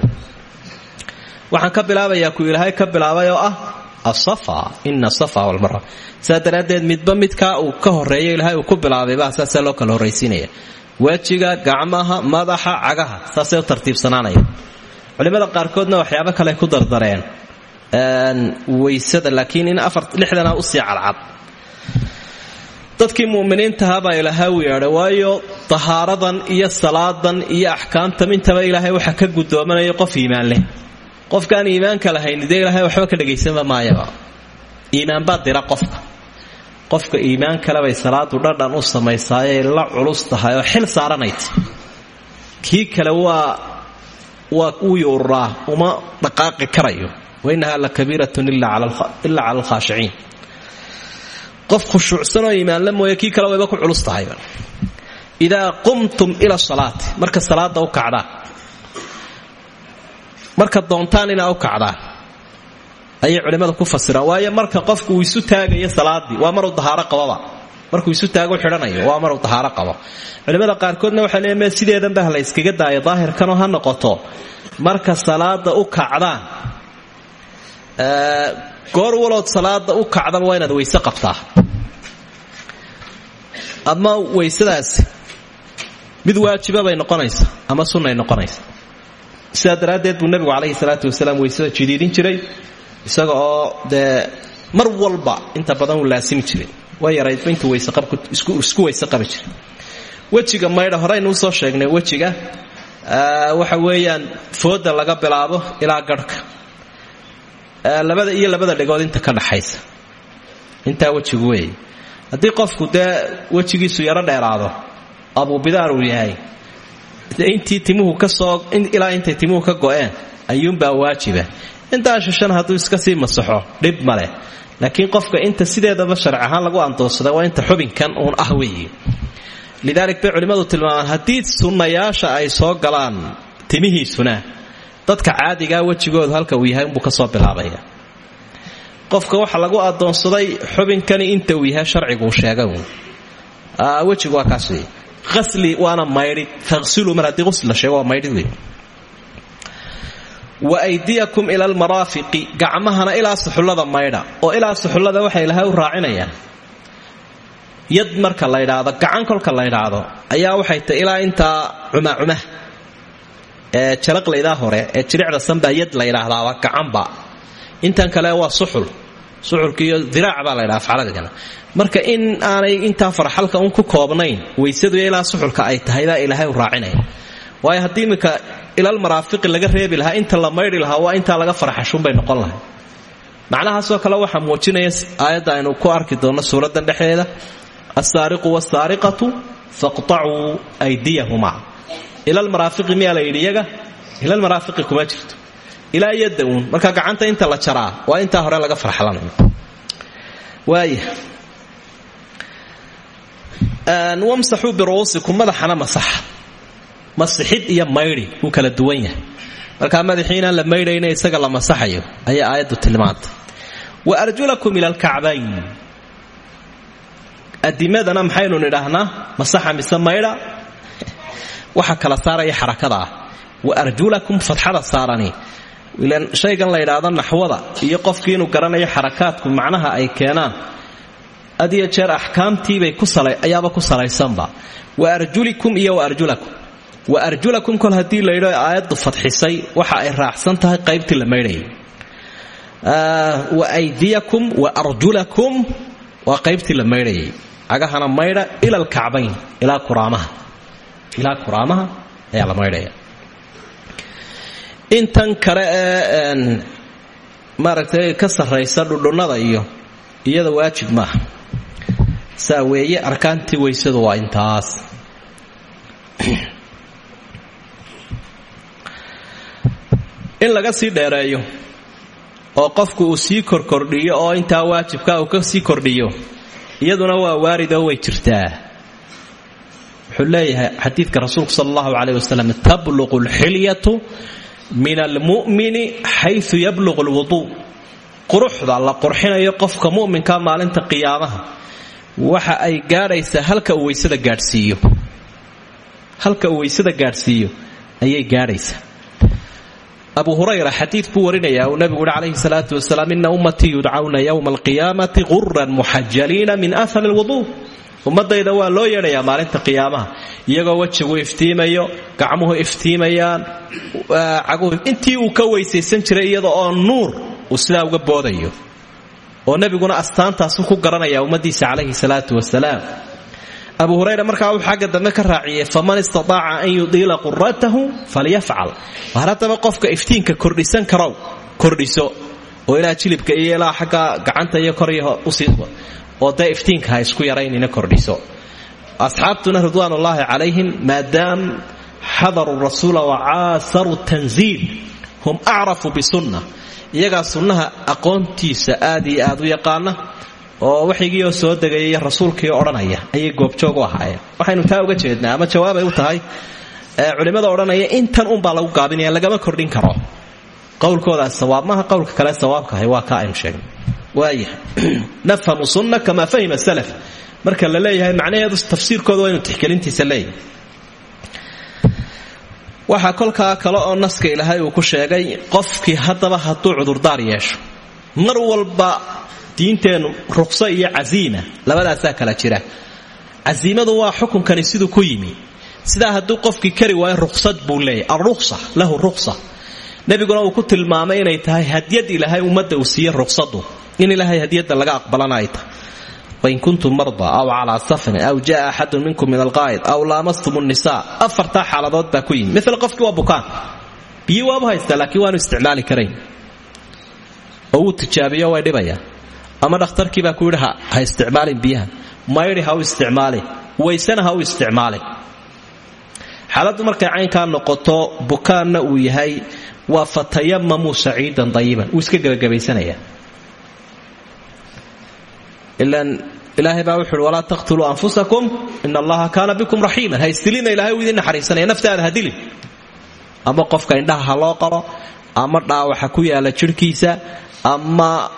Waxaan ka bilaabayaa kuu ilaahay ka bilaabay oo ah asafa ina asafa walmarwa sidaa daraaddeed midba midkaa uu ka horeeyo ilaahay uu ku bilaabayba saasaa loo kala horraysiinaya. Wejiga gacmaha madaxa cagaha saasay u tartiibsanaanaya culimada qaarkoodna waxyaabo kale ku dardareen. Weysada laakiin in lixdana u sii cadcad dadkii muminiintaha baa ilaahay u yeedhay waayo tahaaradan iyo salaadan iyo axkaamtan intaba ilaahay waxa ka gudoomanaya qof iimaan leh. Qofkaan iimaanka lahayn dee ilaahay waxba ka dhagaysanba maayaba. Iimaanbaa dira qofka. Qofka iimaan kalebay salaadu dhadhan u samaysaaye la culus tahay xil saaranayta kii kale waa waa uu yuuraa uma dhaqaaqi karayo. Wainaha la kabiiratun ila cala alkhaashiciin qof khushuucsanoo iimaanla mooye kii kale wayba ku culus tahayba idaa qumtum ila salaati marka salaada u kacdaan marka doontaan inaa u kacdaan ayay culimmadu ku fasiraan waayo marka qofku uu isu taagayo salaadii waa maruu dahaaro qababa markuu isu taago xidhanayo waa maruu dahaaro qabo. Culimmada qaarkoodna waxay leeyiin mee sideedanba ha la yskaga daayo daahirkanoo ha noqoto. Marka salaada u kacdaan goor walood salaada u kacdaba waa inaad weyse qabtaa. Ama waysadaasi mid waajiba bay noqonaysaa ama sunnay noqonaysa. Sidaa buu nebigu calayhi salaatu wasalaam weysada jidiidin jiray isaga oo dee mar walba inta badan uu laasimi jiray waa yaraydba intuu weyseisku weyse qabi jiray wejiga maydha horeynu u soo sheegnay wejiga waxa weeyaan fooda laga bilaabo ilaa garhka. Labada iyo labada dhegood inta ka dhaxaysa. Intaa wejigu weeye haddii qofku dee wejigiisu yaro dheeraado abuubidaar uu yahay intii timuhu ka soo ilaa intay timuhu ka go'een ayuunbaa waajiba. Intaa shishan hadduu iska sii masaxo dhib maleh laakiin qofka inta sideedaba sharci ahaan lagu andoonsada waa inta xubinkan uun ah weeye. Lidaalik bay culimmadu tilmaamaan haddii sunnayaasha ay soo galaan timihiisuna dadka caadigaa wejigoodu halka uu yahay unbuu ka soo bilaabaya. Qofka waxa lagu adoonsaday xubinkani inta uu yahay sharciguu sheega wejigu waa kaas wey waana maydhid taqsilu mar haddii qusl la sheego waa maydhid wey wa aydiyakum ila almaraafiqi gacmahana ilaa suxullada maydha oo ilaa suxullada waxay ilahay raacinayaan. Yad marka la ydhaahdo gacan kolka la ydhaahdo ayaa waxay tahy ilaa intaa cumacumah. Ee jalaqlaydaa hore ee jiricda sanbaa yad la ydhaahdaaba gacanba. Intan kale waa suxul. Suxulkiiyo diraac baa la ydhaha afcaladigana marka in aanay intaa farxalka un ku koobnayn weysadu ilaa suxulka ay tahay baa ilaahay u waayo haddii iminka ilal maraafiqi laga reebi lahaa inta la maydhi lahaa waa intaa laga farxashunbay noqon lahay macnahaasoo kale waxaa muujinaya aayadda aynu ku arki doonno suuraddan dhexdeeda. Alsaariqu wasaariqatu faqtacuu aydiyahumaa. Ilalmaraafiqi miyaa la yidhi iyaga? Ilalmaraafiqi kuma jirto. Ilaa yadda uun marka gacanta inta la jaraa waa intaa hore laga farxalanayo waaya wamsaxuu biru'uusikum madaxana masaxa masixid iyo maydhi wuu kala duwan yahay. Markaa madaxii la maydhayna isaga la masaxayo ayaa aayaddu tilmaantay. Wa arjulakum ila alkacbayn adimadana maxaynu nidhaahnaa masaxa mise maydha waxa kala saaraya xarakada ah. Wa arjulakum fadxada saarani. Ilan shaygan la ydhaahdo naxwada iyo qofkii garanayo xarakaadku macnaha ay keenaan. Had iyo jeer axkaamtiibay ayaaba ku salaysanba. Wa arjulikum iyo wa arjulakum wa arjulakum kol haddii laydho aayaddu fadxisay waxa ay raacsan tahay qaybtii la maydhayay wa aydiyakum wa arjulakum waa qaybtii la maydhayay cagahana maydha ila alkacbayn ilaa kuraamaha. Ilaa kuraamaha ayaa la maydhaya intan kale ee maaragtay ka sarraysa dhudhunnada iyo iyada waajib maaha saa weeye arkaantii weysadu waa intaas in laga sii dheereeyo oo qofku uu sii korkordhiyo oo intaa waajibka uu ka sii kordhiyo iyaduna waa waaridoo way jirtaa. Wuxuu leeyahay xadiidka rasuulku sal allahu caleyh wasalam tabluqu min almu'mini xayu yabluqu alwuduu quruxda la qurxinayo qofka mu'minka maalinta qiyaamaha waxa ay gaadhaysaa halka uu weysada gaadhsiiyo. Halka uu weysada gaadhsiiyo ayay gaadhaysaa abu hurayra xadiid buu warinaya uu nabigu uhi calayhi salaatu wasalaam ina ummatii yudcawna yowma alqiyaamati quran muxajaliina min ahar alwuduu ummadayda waa loo yeedhayaa maalinta qiyaamaha iyagoo wejigu iftiimayo gacmuhu iftiimayaan caguhu intii uu ka weysaysan jiray iyada oo nuur uu sidaa uga boodayo. Oo nebiguna astaantaasu ku garanaya ummadiisa calayhi salaatu wasalaam abu hurayra markaa wuxuu xagga dambe ka raaciyey faman istataaca an yudiila quratahu falyafcal. Haddaba qofka iftiinka kordhisan karow kordhiso oo ilaa jilibka iyo ilaa xagga gacanta iyo koryo oo dee iftiinka ha isku yaraynina kordhiso. Asxaabtuna ridwaanullaahi calayhim maadaam xadaruu rasuula wa caasaru tanziil hum acrafu bisunna iyagaa sunnaha aqoontiisa aad aad u yaqaana oo waxygiioo soo degayay rasuulkii odhanaya ayay goobjoog u ahaayeen. Waxaynu taa uga jeednaa ama jawaabay u tahay culimmada odhanaya intan unbaa lagu gaabinaya lagama kordhin karo. Qowlkoodaas sawaab maaha qowlka kale sawaabkahay waa ka aynu sheegnay. Waaya nafhamu sunna kamaa fahima salaf. Marka la leeyahay macnaheedu tafsiirkooda waa inu tixgelintiisa leeyahay. Waxaa kolkaa kale oo naska ilaahay uu ku sheegay qofkii haddaba hadduu cudurdaar yeesho. Mar walba diinteennu ruqso iyo casiima labadaasaa kala jira. Casiimadu waa xukunkani siduu ku yimi. Sidaa hadduu qofkii kari waayo ruqsad buu leeyahy alruqsa lahu ruqsa. Nebiguna uu ku tilmaamay inay tahay hadyad ilaahay ummadda uu siiye ruqsadu in ilaahay hadyadda laga aqbalana ay tahay kuntum marda aw calaa safarin aw jaa axadun minkum min alqaa'id aw laamastum nnisaa afartaa xaaladood baa ku yimi. Mil qofkii waa bukaan. Biyi waabu haystaa laakiin waanu isticmaali karayn oo tijaabiyo way dhibayaan ama dhakhtarkiibaa ku yidhi ha isticmaalin biyaha. Maydhi ha u isticmaalin waysena ha u isticmaalin xaaladdu markay noqoto bukaanna uu yahay waa fatayamamuu saciidan dayiban. Wuu iska gebagabaysanayaa. Ilaan ilaahay baa wuxu uhi walaa anfusakum ina allaha bikum raxiiman. Ha isdilina ilahay uu idin naxariisanaya. Naftaada ha ama qofka indhaha ha loo qaro ama dhaawaxa ku yaalla jidhkiisa ama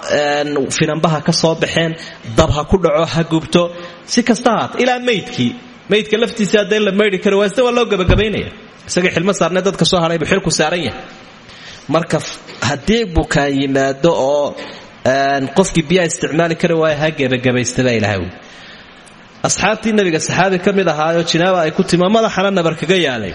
finanbaha ka soo baxeen dab ha ku dhaco ha gubto. Si kasta haat ilaa maydkii. Laftiisa haddain la maydhi kari waa sida waa loo gebagabaynaya isagii xilmo saarnee dadka soo hadhay buu xilku saaran yahay. Marka haddii bukaan yimaado oo qofkii biyaa isticmaali kari waaya ha gebagabaystabaa ilahay asxaabtii nabiga saxaabi ka mid ahaayoo jinaaba ay ku timo madaxana nabar kaga yaalay.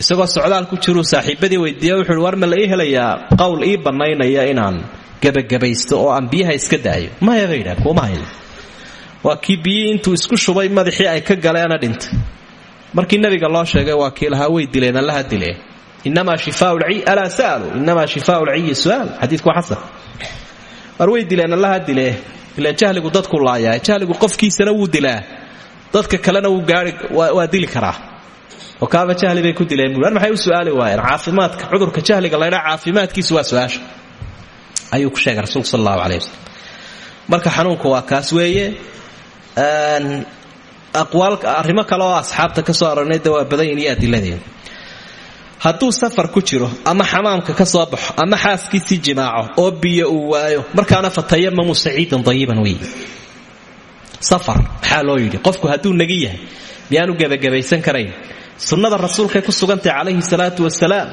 Isagoo socdaal ku jiruu saaxiibadii weydiiya wuxuui war ma la ii helayaa? Qowl ii bannaynaya inaan gebagabaysto oo aan biyaha iska daayo. Maya bay yidhaha kuuma hayno waa kii isku shubay madaxii ay ka galeena dhintay markii nabiga loo sheegay waa kii way dileen allaha dilee inamaa shifaau alaa sa'aluu inamaa shifaau lciyi su'aal. Xadiidku waa xasan. War dileen allaha dilee ilaan jahligu dadku laayaa jahligu qofkiisana wuu dilaa. Dadka kalena wuu gaai waa dili karaa. Oo kaaba jahli bay ku dileen bui war maxay su'aali waayeen? Caafimaadka cudurka jahliga laydhaa caafimaadkiisu waa su'aasha ayuu ku sheegay rasuulku sal allahu aleh wasalam marka xanuunku waa kaas weeye aqwaal arrimo kale oo asxaabta ka soo aroornay de waa badanyin iyo adiladeeda. Hadduu safar ku jiro ama xamaamka ka soo baxo ama xaaskiisii jimaaco oo biyo uu waayo markaana fatayamamu saciidan dayiban wey safar maxaa yidhi? Qofku hadduu nagi yahay miyaanu gebagabaysan karayn? Sunnada rasuulkay ku sugantay calayhi salaatu wasalaam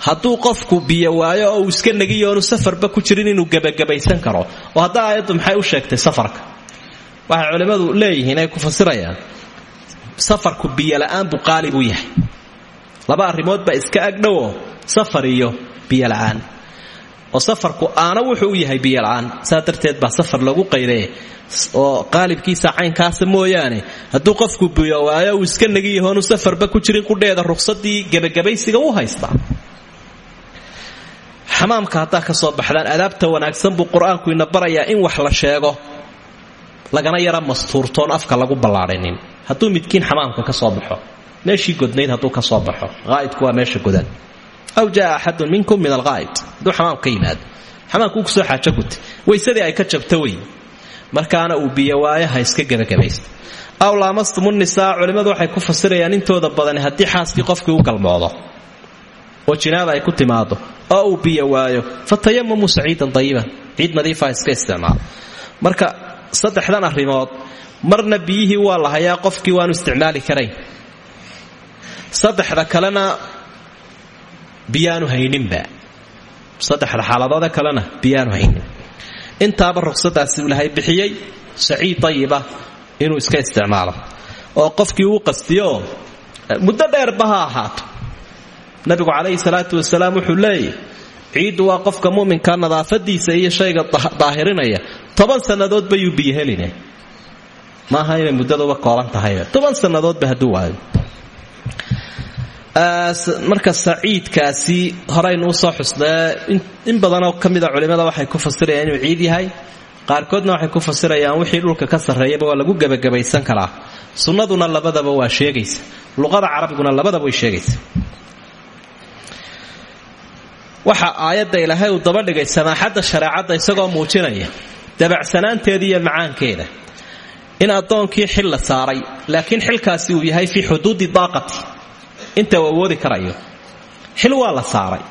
hadduu qofku biyo waayo oo uu iska negiyo oonu safarba ku jirin inuu gebagabaysan karo oo hadda aayaddu maxay u sheegtay safarka? Waxay culimmadu leeyihiin ay ku fasirayaan safarku biyola'aan buu qaali buu yahay. Laba arrimood baa iska agdhowoo safar iyo biyola'aan oo safarku aana wuxuu u yahay biyola'aan saa darteed baa safar lagu qaydee oo qaalibkiisa caynkaasa mooyaane hadduu qofku biyo waayo uu iska negiyaho oonu safarba ku jirin qudheeda ruqsadii gebagabaysiga u haystaa xamaamka haddaa ka soo baxdaan adaabta wanaagsan buu qur'aanku ina barayaa in wax la sheego. Lagana yara mastuurtoon afka lagu ballaadhanin hadduu midkiin xamaamka ka soo baxo meeshii godnayd hadduu ka soo baxo qaa'idku waa meesha godan aw jaa axadun minkum min alqaa'id hadduu xamaam ka xamaamku uu ku soo xaajo gutay waysadii ay ka jabta wey. Markaana uu biyo waayo ha iska gebagabaysta aw laamastum nisaa culimmadu waxay ku fasirayaan intooda badani haddii xaaskii qofkii u galmoodo oo jinaaba ay ku timaado oo uu biyo waayo fatayamamuu saciidan isticmaal marka saddexdan arrimood marna biyihii waa la qofkii waanu isticmaali karayn saddexda kalena biyaanu hayninba saddexda xaaladoode kalena biyaanu haynin intaaba ruqsadaasi ilaahay bixiyey saciid ayiba inuu iska isticmaalo oo qofkii uu qastiyooo muddo dheerba ha ahaato nabigu calayhi salaatu wasalaam wuxuu leeyahy ciiddu waa qofka muminka nadaafadiisa iyo shayga daahirinaya. Toban sannadoodba yuu biyo heline maaha inay muddaduba kooban tahayba toban sannadoodba hadduu waayo. Marka saciidkaasi horaynu u soo xusnee in badanoo ka mida culimmada waxay ku fasirayaan inuu ciid yahay. Qaarkoodna waxay ku fasirayaan wixii dhulka ka sarreeyaba waa lagu gebagabaysan karaa. Sunnaduna labadaba waa sheegaysa. Luqada carabiguna labadaba way sheegaysa waxa aayadda ilaahay uu dabadhigay samaaxadda shareecadda isagoo muujinaya dabacsanaanteeda iyo macaankeeda. In addoonkii xil la saaray laakiin xilkaasi uu yahay fii xuduudi daaqati. Inta uu awoodi karayo xil waa la saaray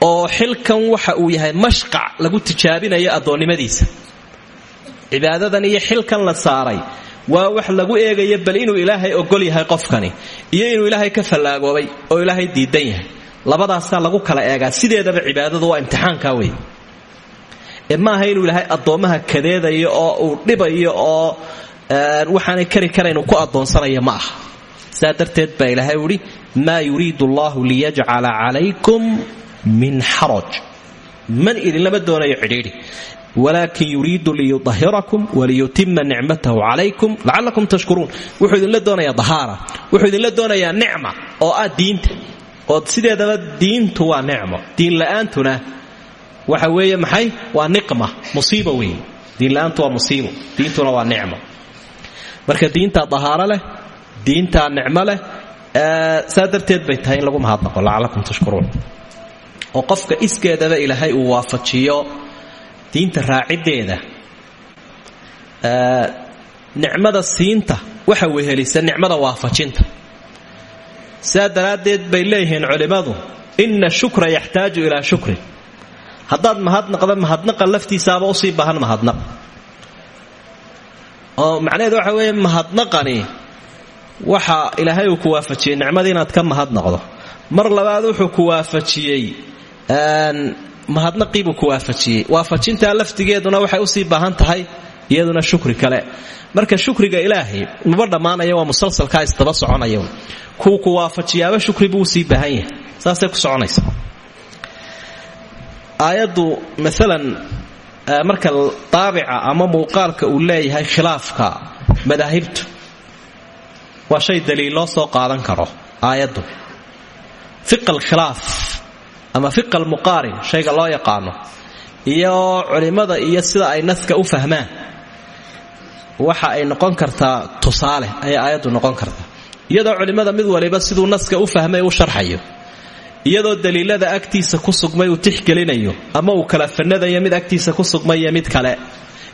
oo xilkan waxa uu yahay mashqac lagu tijaabinayo addoonnimadiisa. Cibaadadan iyo xilkan la saaray waa wax lagu eegayo bal inuu ilaahay ogol yahay qofkani iyo inuu ilaahay ka fallaagoobay oo ilaahay diidan yahay labadaasaa lagu kala eegaa sideedaba cibaadadu waa imtixaanka wey ee maaha inuu ilaahay addoommaha kadeedayo oo uu dhibayo oo waxaanay kari karayn ku addoonsanaya ma aha. Saa darteed baa ilaahay uhi maa yuriidu allahu liyajcala calaykum min xaraj man idinlama doonayo cidhiidhi walaakin yuriidu liyudahirakum waliyutima nicmatahu calaykum lacalakum tashkuruun. Wuxuu idinla doonayaa dahaara wuxuu idinla doonayaa nicma oo ah diinta oo sideedaba diintu waa nicmo. Diin la'aantuna waxa weeye maxay? Waa niqma musiiba weeye diinla'aantu waa musiibo diintuna waa nicmo. Marka diintaa dahaaro leh diintaa nicmo leh saa bay tahay in lagu mahadnaqo lacalakum tashkuruun. Oo qofka iskeedaba ilaahay uu waafajiyo diinta raaciddeeda nicmada siinta waxa wehelisa nicmada waafajinta sidaa daraaddeed bay leeyihiin culimmadu inna shukra yaxtaaju ilaa shukrin haddaad mahadnaqda mahadnaqa laftiisaaba u sii baahan mahadnaq oo macnaheedu waxa weeye mahadnaqani waxa ilaahay uu ku waafajiyey nicmadii inaad ka mahadnaqdo mar labaad wuxuu ku waafajiyey mahadnaqiibuu ku waafajiyey. Waafajintaa laftigeeduna waxay u sii baahan tahay iyaduna shukri kale marka shukriga ilaahay maba dhammaanaya waa musalsalkaa isdaba soconaya. Kuu ku waafajiyaaba shukri buu u sii baahan yahay. Saasay ku soconaysa aayaddu maalan marka daabica ama muuqaalka uu leeyahay khilaafka madaahibtu waa shay daliil loo soo qaadan karo aayaddu. Fiqa alkhilaaf ama fiqa almuqaarin shayga loo yaqaano iyo culimmada iyo sida ay naska u fahmaan waxa ay noqon kartaa tusaale ayay aayaddu noqon kartaa iyadoo culimmada mid waliba siduu naska u fahmay u sharxayo. Iyadoo daliilada agtiisa ku sugmay uu tixgelinayo ama uu kala fanadayo mid agtiisa ku sugmaiyo mid kale.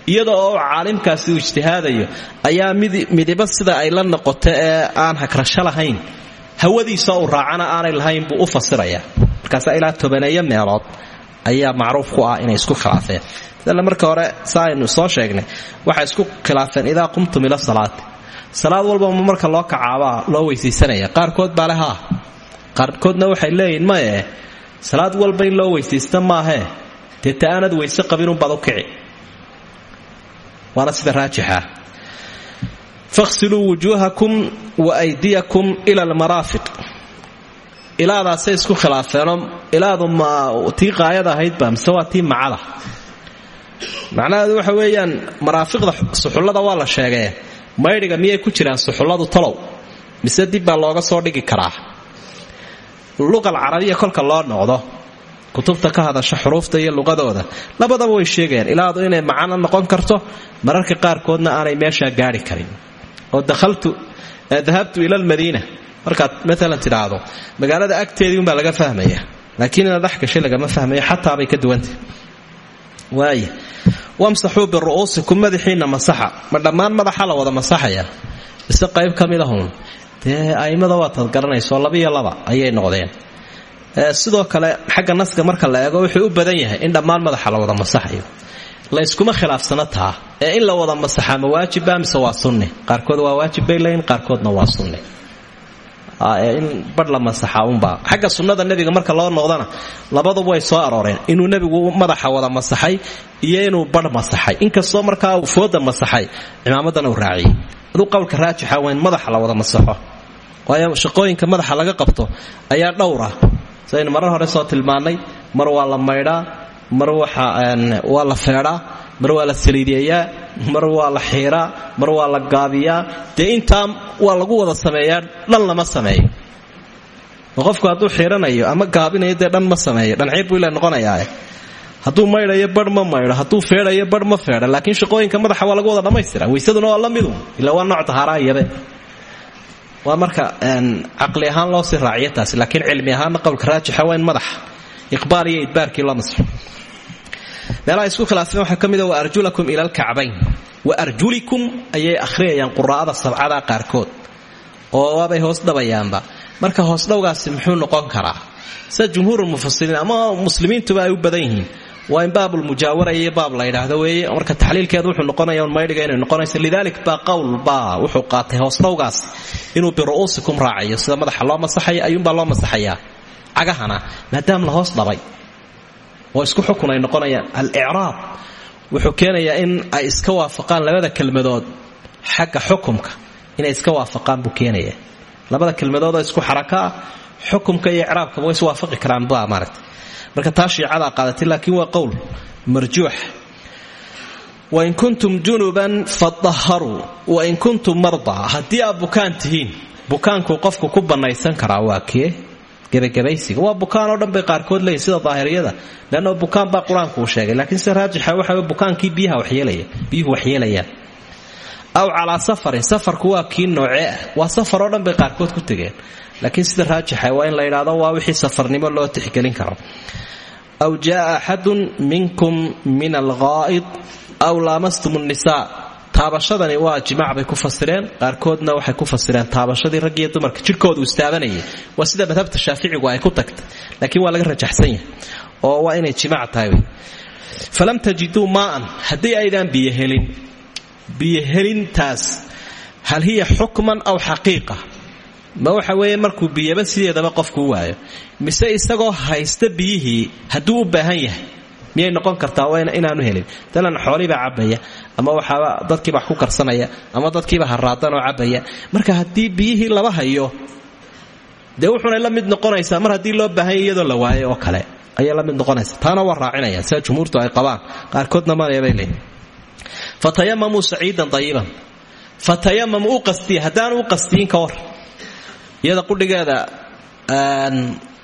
Iyada oo caalimkaasi uu ijtihaadayo ayaa midiba sida ay la noqoto ee aan hagrasho lahayn. Hawadiisa uu raacana aanay lahayn buu u fasirayaa markaasaa ilaa tobaneeyo meelood ayaa macruuf ku ah inay isku khilaafeen. Midale marka hore sa aynu soo sheegnay waxay isku khilaafeen idaa qumtum ila salaati salaad walbama marka loo kacaabaa loo weysaysanaya qaarkood baa leh haa qaarkoodna waxay leeyihiin maye salaad walba in loo weysaysta maahee dee ta aanad weyse qabinunbaad u kici. Waana sida raajixa. Fakhsiluu wujuuhakum wa aydiyakum ila almaraafiq ilaadaasay isku khilaafeenoo ilaadu ma tii qaayada ahaydba mise waa tii macada. Macnaheedu waxa weeyaan maraafiqda suxullada waa la sheegee maydhiga miyay ku jiraan suxulladu talow? Mise dib baa looga soo dhigi karaa? Luqal carabiya kolka loo noqdo kutubta ka hadasha xuruufta iyo luqadooda labadaba way sheegayaan ilaadu inay macano noqon karto mararka qaarkoodna aanay meeshaa gaari karin. Oo dahabtu ila almadiina markaad maalan tidhaahdo magaalada agteedii umbaa laga fahmaya. Laakiin inaad dhex gashay lagama fahmayo xataabay ka duwanta waay wamsaxuu biru'uusikum madaxiinna masaxa. Ma dhammaan madaxa la wada masaxaya? Mise qayb ka mid ahun. Dee a'immada waataad garanayso labiyo laba ayay noqdeen. Sidoo kale xagga naska marka la eego wuxuu u badan yahay in dhammaan madaxa la wada masaxayo. Layskuma khilaafsana taa. In la wada masaxaa ma waajiba mise waa sunni? Qaarkood waa waajib bay leeyiin qaarkoodna waa sunni in badh la masaxaa unbaa xagga sunnada nebiga marka loo noqdana labaduba way soo arooreen. Inuu nebigu madaxa wada masaxay iyo inuu badh masaxay. Inkastoo markaa uu fooda masaxay cimaamaddana uu raaciyey. Aduu qowlka raajixa waa in madaxa la wada masaxo. Waayo shaqooyinka madaxa laga qabto ayaa dhowra sidaynu marar hore soo tilmaannay mar waa la maydhaa mar waa la feedhaa mar waa la saliideeyaa mar waa la xiiraa mar waa la gaabiyaa dee intaa waa lagu wada sameeyaa dhan lama sameeyo. Qofku hadduu xiiranayo ama gaabinayo dee dhan ma sameeyo. Dhanciir buu ila noqonayaa. Hadduu maydhayo bar ma maydho. Hadduu feedhayo bar ma feedha. Laakiin shaqooyinka madaxa waa lagu wada dhammaystira weysaduna waa la midu ila waa nooc tahaaraayade waa marka caqli ahaan loo sii raaciyo taasi. Laakiin cilmi ahaanna qowlka raajixa waa in madaxa idbaarkii loo masxo meelaha isku khilaafeen waxaa ka mid a wa arjulakum ila alkacbayn. Wa arjulikum ayay akhriyayaan quraa'ada sabcada qaarkood oo waabay hoos dhabayaanba marka hoosdhowgaasi muxuu noqon karaa? Sida jumhuurulmufasiriin ama muslimiintuba ay u badan yihiin. Waa in baabulmujaawara iyo baab la yidhaahdo weeye. Marka taxliilkeedu wuxuu noqonaya un maydhiga inay noqonayso lidaalik baa qowl baa wuxuu qaatay hoosdhowgaas inuu biru'uusikum raacayo. Sida madaxa loo masaxaya ayuunbaa loo masaxayaa. Cagahana maadaam la hoos dhabay oo isku xukun ay noqonayaan. Al-icraab wuxuu keenayaa in ay iska waafaqaan labada kelmadood xagga xukumka. Inay iska waafaqaan buu keenaya labada kelmadoodoo isku xaraka ah iyo icraabkaba way iswaafaqi karaan baa maaragta marka taa shiicadaa qaadatay laakiin waa qowl marjuux. Wain kuntum junuban fadaharuu wain kuntum mardaa haddii aad bukaan tihiin bukaankuu qofku ku bannaysan karaa waa gebagabaysiga waa bukaan oo dhan bay qaarkood leeyihiin sida daahiriyada. Leanna bukaan baa qur'aanku uu sheegay laakiin sida raajixa waxa bukaankii biyaha biyuhu waxyeelayaan aw calaa safarin safarku waa kii noocee ah. Waa safar oo dhan bay qaarkood ku tegeen. Laakiin sida raajixa waa in la yidhaahdo waa wixii safarnimo loo tixgelin karo. Aw jaaa axadun minkum min alghaa'id aw laamastum nnisaa taabashadani waa jimaac bay ku fasireen qaarkoodna waxay ku fasireen taabashadii rag iyo dumarka. Jidhkoodu istaabanayay waa sida madhabta shaaficigu ay ku tagtay laakiin waa laga rajaxsan yahay oo waa inay jimaac tahay. Falam tajiduu maa'an haddii aydaan biyo helin biyo helintaas hal hiya xukman aw xaqiiqa? Ma waxa weeye markuu biyaba sideedaba qofku waayo. Mise isagoo haysta biyihii hadduu u baahan yahay miyay noqon kartaa? Inaanu helin. Talan xooliibaa cabaya ama waxaaba dadkiiba ku karsanaya ama dadkiiba haraadanoo cabaya marka haddii biyihii laba hayo dee la mid noqonaysaa mar haddii loo baahanya iyadoo la waayo oo kale ayay la mid noqonaysa. Taana waa raacinaya sida jumhuurtu ay qabaan. Qaarkoodna maleebay leeyiin fatayamamuu saciidan dayiban fatayamamu u qastiya haddaan u qastiyin ka war iyada qudhigeeda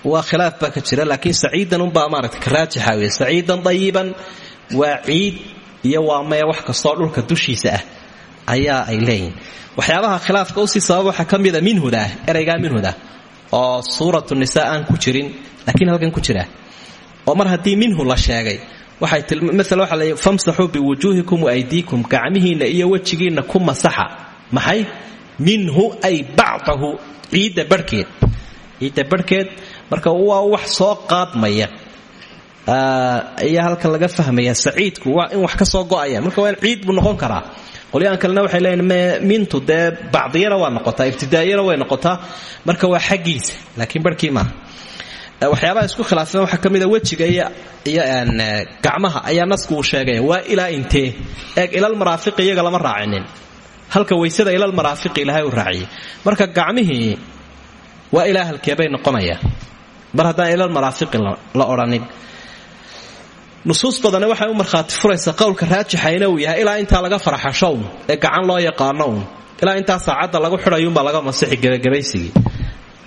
waa khilaaf baa ka jira laakiin saciidan unbaa maarata ka raajixa wey saciidan dayiban waa ciid iyo waa maya wax kastoo dhulka dushiisa ah ayaa ay leeyihiin waxyaabaha khilaafka u sii sabab waxaa ka mida minhuda ah eraygaa minhuda oo suuratu nisaa ku jirin laakiin halkan ku jira. Oo mar haddii minhu la sheegay waxaymaala waxa la famsaxuu biwujuuhikum waaydiikum gacmihiinna iyo wejigiinna ku masaxa. Maxay? Minhu ay bacdahu ciidda barhkeed. Ciidda barhkeed marka waa wax soo qaadmaya. Ayaa halkan laga fahmaya saciidku waa in wax ka soo go'aya. Marka waa ciid buu noqon karaa. Qolyahan kalena waxay leeyiin mintu dee bacdiyana waa noqotaa ibtidaa'iyana way noqotaa. Marka waa xaggiisa laakiin barhkii maaha waxyaabaha isku khilaafeen waxaa ka mida wejiga iyo gacmaha ayaa nasku uu waa ilaa intee? Eeg ilal maraafiqi iyaga lama raacinin. Halka weysada ilal maraafiqi ilaahay uu raaciyey marka gacmihii waa ilaa halkeebay mar haddaan ilal maraafiqi la odhanin nusuus badane waxay u markhaati furaysaa qowlka raajixayna uu yahay ilaa intaa laga faraxasho un ee gacan loo yaqaano un ilaa intaa saacadda lagu xidhayuunbaa laga masixi gebagabaysigii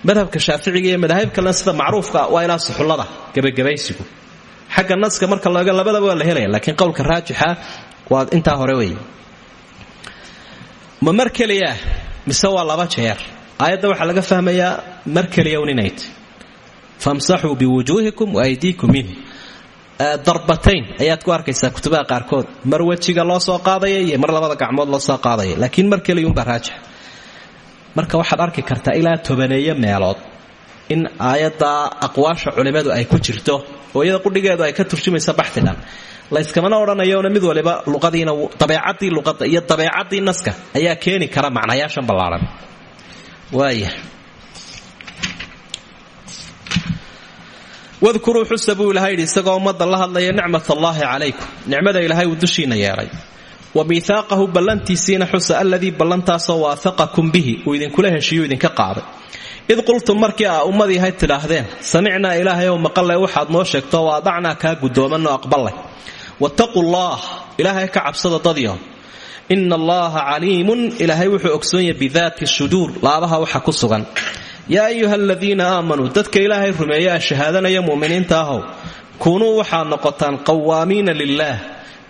madhabka shaaficiga iyo madaahib kalena sida macruufka waa ilaa suxullada gebagabaysigu xagga naska marka laga labadaba la helaya laakiin qowlka raajixa waa intaa hore wey ma mar keliyaa laba jeer? Aayadda waxaa laga fahmayaa mar keliya famsaxuu biwujuuhikum waaydiikum minhu. Darbatayn ayaad ku arkaysaa kutubaha qaarkood. Mar wejiga loo soo qaadaya iyo mar labada gacmood loo soo qaadaya laakiin mar keliyuunbaa raajix. Marka waxaad arki kartaa ilaa tobaneeyo meelood in aayadda aqwaasha culimmadu ay ku jirto oo iyada qudhigeedu ay ka turjumaysa baxi dhan layskamana odhanayona mid waliba luqadiina dabeecadii luqadda iyo dabeecadii naska ayaa keeni kara macnayaashan ballaaran. Waaya wadkuruu xusa buu ilahay yidhi isagoo ummadda la hadlaya nicmat allaahi calaykum. Nicmada ilaahay uu dushiina yeelay. Wa miihaaqahu ballantiisiina xusa alladii ballantaasoo waafaqakum bihi uu idinkula heshiiyu idinka qaaday. Id qultum markii aa ummadii hay tidhaahdeen samicnaa ilaahay ow maqalle waxaad noo sheegto wa adacnaa kaa guddoomanoo aqballay wattaquu llaah ilaahay ka cabsada dadyo ina allaha caliimun ilaahay wuxuu ogsoon yahay bidaati suduur laabaha waxa ku sugan yaa ayuha aladiina aamanuu dadka ilaahay rumeeya a shahaadanaya mu'miniinta ahow kuunuu waxaad noqotaan qawaamiina lilaah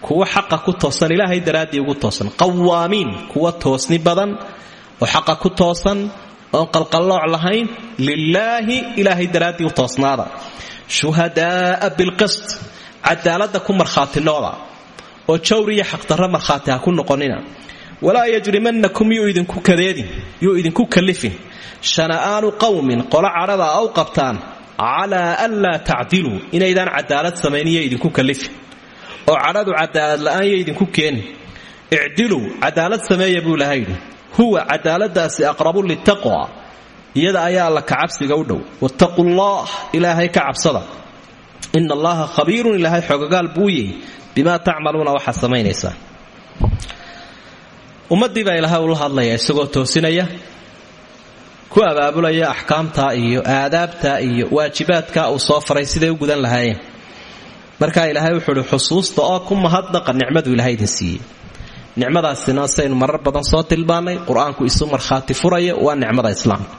kuwa xaqa ku toosan ilaahay daraaddii ugu toosan. Qawaamiin kuwa toosni badan oo xaqa ku toosan oon qalqallooc lahayn lilaahi ilaahay daraaddii u toosnaada. Shuhadaaa bilqist cadaaladda ku markhaatinooda oo jawr iyo xaqdarro markhaati ha ku noqonina walaa yajrimannakum yuu idinku kadeedin yuu idinku kallifin. Shana'aanu qawmin qolo cadhada a u qabtaan calaa anlaa tacdiluu inaydaan cadaalad samayniyo idinku kallifin. Oo cadhadu cadaalad la'aan yo idinku keenin. Icdiluu cadaalad sameeya buu ilahay yidhi huwa cadaaladaasi aqrabu litaqwa iyada ayaa alla kacabsiga u dhow. Wattaquu llah ilaahay ka cabsada. Ina allaha khabiirun ilaahay buu yahy bimaa tacmaluuna waxaad ummaddii baa ilaahay ula hadlaya isagoo toosinaya ku abaabulaya axkaamta iyo aadaabta iyo waajibaadka uu soo faray siday u gudan lahaayeen. Markaa ilaahay wuxuu uhi xusuusta oo ku mahadnaqa nicmadu ilahay idin nicmadaasina saynu marar badan soo tilmaannay qur'aanku isu markhaati furaya waa nicmada islaamka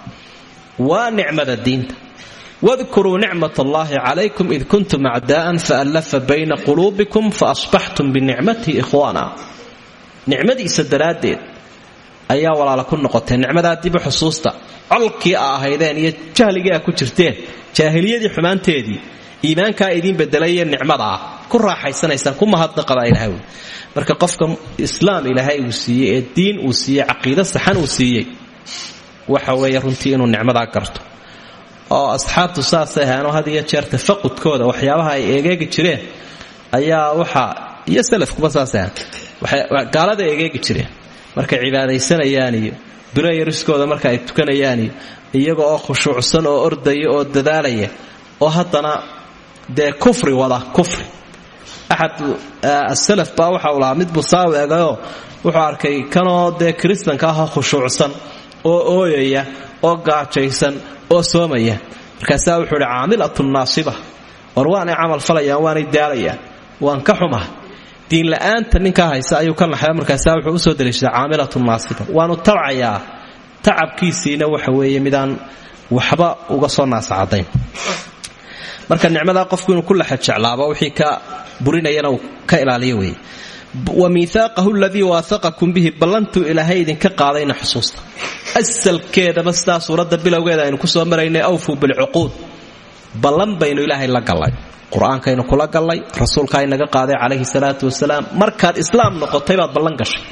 waa nicmada diinta. Wadkuruu nicmat allaahi calaykum id kuntum acdaa'an faallafa bayna quluubikum faasbaxtum binicmatihi ikhwaana nicmadiisa daraaddeed ayaa walaala ku noqoteen nicmadaa dibu xusuusta. Colkii a ahaydeen iyo jahligii a ku jirteen jaahiliyadii xumaanteedii iimaankaa idiin bedelaye nicmada ah ku raaxaysanaysaan ku mahadnaqabaa ilahay wy marka qofka islaam ilaahay uu siiyey diin uu siiyey caqiido saxan uu siiyey waxa weeye runtii inuu nicmadaa garto. Oo asxaabtu saasay ahaanoo had iyo jeer waxyaabaha ay eegeegi jireen ayaa waxa iyo salafkuba saasay gaalada eegeegi jireen. Markay cibaadaysanayaan iyo biro yariskooda marka ay tukanayaan iyo iyaga oo khushuucsan oo ordaya oo dadaalaya oo haddana dee kufri wada kufri. Axad asalaf baa waxa uu lahaa mid eegayoo wuxuu arkay kanoo dee kiristanka ahoo khushuucsan oo ooyaya oo gaajaysan oo soomaya. Markaasaa wuxuu idhi caamilatun naasiba. War waanay falayaan waanay daalayaan waan ka xumaha diinla'aanta ninkaa haysa ayuu ka naxaya markaasaa wuxuu u soo daliishaday caamilatun naasiba waanu tabcayaa tacabkiisiina waxa weeye midaan waxba uga soo naasacadayn. Marka nicmadaa qofku inuu ku laxajeclaabo wixii ka burinayana ka ilaaliyo weeye. Wa miihaaqahu aladii waasaqakum bihi ballantuu ilaahay idinka qaadayna xusuusta. Asalkeedaba sidaa suuradda bilowgeeda aynu ku soo maraynay awfuu bilcuquud. Ballan baynu ilaahay la gallay qur'aankaynu kula gallay rasuulkaa inaga qaaday calayhi salaatu wasalaam. Markaad islaam noqotay baad ballan gashay.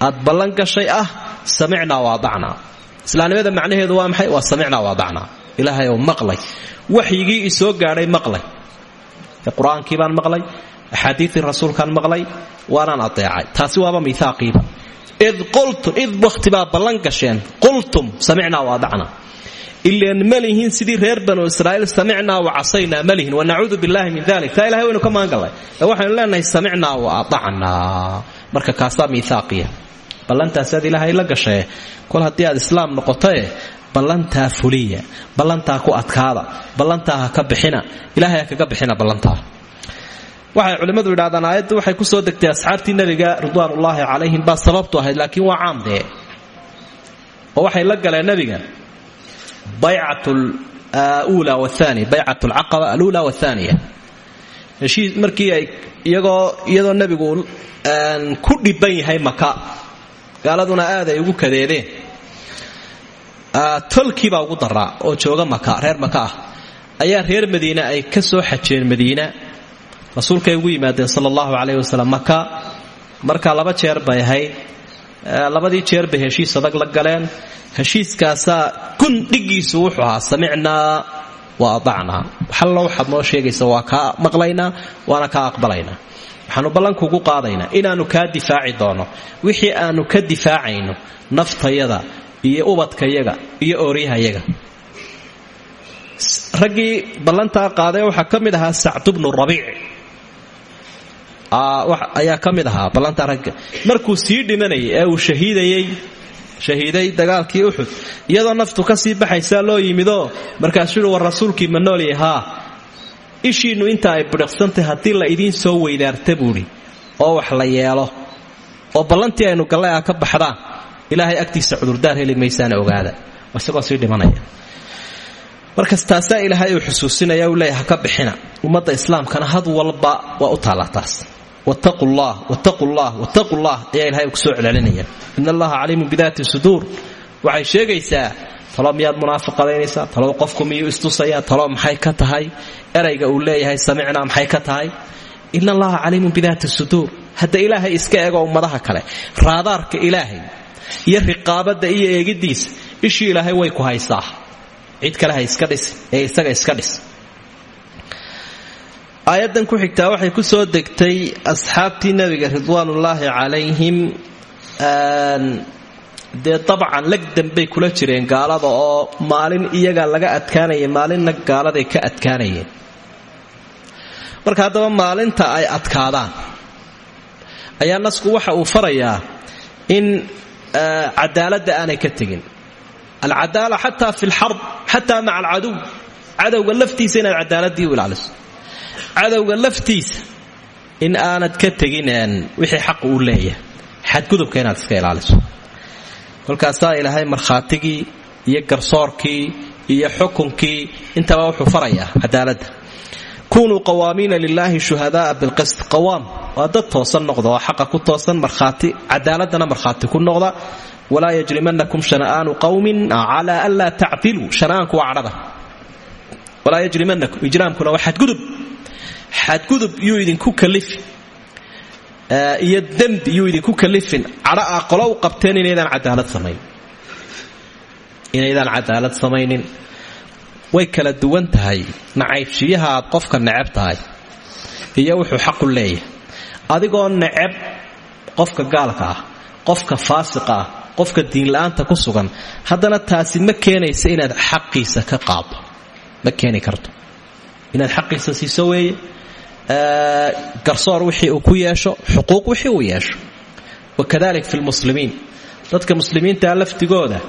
Aad ballan gashay ah samicnaa waadacnaa islaamnimada macnaheedu waa maxay? Waa samicnaa waadacnaa ilaahay oo maqlay. Waxyigii isoo gaadhay maqlay. Qur'aankii baan maqlay axaadiiii rasuulkaan maqlay waanaan adeecay. Taasi waaba miaaqiiba id qultum id wakhti ballan gasheen. Qultum samicnaa waadacnaa ilan ma lihin sidii reer banu israa'iil samicnaa wa casaynaa ma lihin wanacuudu billahi min dalik taa ilahay waynu ka maangallay ee leenahay samicnaa wa adacnaa marka kaasaa miihaaqiya ballantaasaad ilaahay la gashee kol haddii aad islaam noqotae ballantaa fuliya. Ballantaa ku adkaada. Ballantaa ka bixina. Ilahay ha kaga bixina ballantaa. Waxay culimmadu yidhahdaan aayaddu waxay ku soo degtay asxaabtii nebiga ridwaanullaahi calayhim baa sababtu ahayd laakiin waa oo waxay la galeen nebiga baycat ula waani baycat alcaqaba aluula wathaniya heshiis markii ay iyagoo iyadoo nebigu ku dhiban yahay maka gaaladuna aad ay ugu kadeedeen. Tolkiibaa ugu daraa oo jooga maka reer maka ah ayaa reer madiine ay ka soo xajeen madiina. Rasuulkay ugu yimaadeen sala allahu caleyh wasalam maka marka laba jeer bay ahayd labadii jeer bay heshiis adag la galeen. Heshiiskaasaa kun dhigiisu wuxuu ahaa samicnaa wa adacnaa waxallo waxaad noo sheegaysa waa kaa maqlaynaa waana kaa aqbalaynaa waxaanu ballankuugu qaadaynaa inaannu kaa difaaci doono. Wixii aannu ka difaacayno naftayada iyo ubadkayaga iyo ooryahayaga raggii ballantaa qaaday waxaa ka mid ahaa sacdu bnu rabiic ayaa ka ahaa ballantaa ragga. Markuu sii dhimanayay ee uu shahiiday dagaalkii uxud iyadoo naftu ka sii baxaysaa loo yimidoo markaasuu war rasuulkii ma noolya haa ishiinnu inta ay bidhiqsantahy haddii la idiin soo weydaarta buudhi oo wax la yeelo oo ballantii aynu gallay ka baxdaan ilaahay agtiisa cudurdaar heli maysaana ogaada. Isagoo sii dhimanaya. Markas taasaa ilaahay uu xusuusinaya u leeya ha ka bixina ummadda islaamkana had walba waa u taallaa taas wattaqu llah wattaqu llah wattaqu llah ayaa ilahay uu ku soo celcelinaya. In allaha caliimun bidaati suduur waxay sheegaysaa talo miyaad munaafiqadaynaysaa talo qofku miyuu istusayaa talo maxay ka tahay? Erayga uu leeyahay samicnaa maxay ka tahay? In allaha caliimun bidaati suduur hadda ilaahay iska ego ummadaha kale. Raadaarka ilaahay iyo riqaabadda iyo eegidiisa ishii ilaahay way ku haysaa. Cid kale ha iska dhis ee isaga iska dhis aayaddan ku xigtaa waxay ku soo degtay asxaabtii nebiga ridwaanullaahi calayhim dee dabcan legdan bay kula jireen gaalada oo maalin iyaga laga adkaanaya maalinna gaaladay ka adkaanayeen. Marka haddaba maalinta ay adkaadaan ayaa nasku waxa uu farayaa in cadaaladda aanay ka tegin. Alcadaala xataa fi lxarb xataa maca alcaduw cadowga laftiisa inaad cadaaladii u ilaaliso cadowga laftiisa in aanad ka tegin wixii xaq uu leeyahay. Xadgudubka inaad iska ilaaliso. Kolkaasaa ilaahay markhaatigii iyo garsoorkii iyo xukunkii intaba wuxuu farayaa cadaaladda kunuu qawaamiina lilaahi shuhadaaa bilqist qawaam waa dad toosan noqda oo ku toosan marhaati cadaaladana markhaati ku noqda. Walaa yajrimanakum shana'aanu qawmin cala an laa tacdiluu. Shana'aanku waa cadhada. Walaa yajrimanakum ijraamkuna waa xadgudub xadgudub yuu idinku kalifin iyo dembi yuu idinku kalifin. Cadho ah qolo u qabteen inaydaan cadaalad samayn. Inaydaan cadaalad samaynin. Way kala duwan tahay. Nacaybshiyaha qofka necab tahay. Iyo wuxuu xaqu leeyahay. Adigoo necab qofka gaalka ah qofka faasiqa ah qofka diinla'aanta ku sugan haddana taasi ma keenaysa inaad xaqiisa ka qaado ma keeni karto. Inaad xaqiisa siiso weeye garsoor wixii uu ku yeesho xuquuq wixii uu yeesho. Wakadalik fi lmuslimiin dadka muslimiintaa laftigooda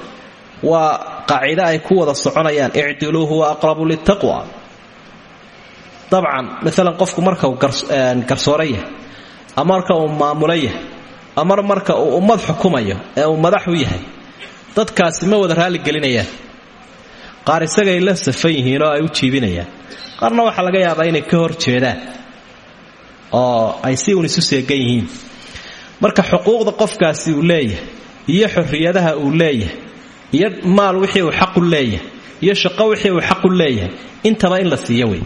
waa qaacido ay ku wada soconayaan icdiluu huwa aqrabu litaqwa dabcan maalan qofku marka uu garsooro yahay uu maamulo yahay marka uu ummad xukumayo ee uu madax u yahay dadkaasi ma wada raaligelinayaan qaar isagay la safan ay u jiibinayaan. Qaarna waxaa laga yaabaa inay ka hor oo ay si uun isu seegan yihiin. Marka xuquuqda qofkaasi uu leeyahay iyo xorriyadaha uu leeyahay iyo maal wixii uu xaqu leeyahay iyo shaqo wixii uu xaqu leeyahay intaba in la siiyo wey.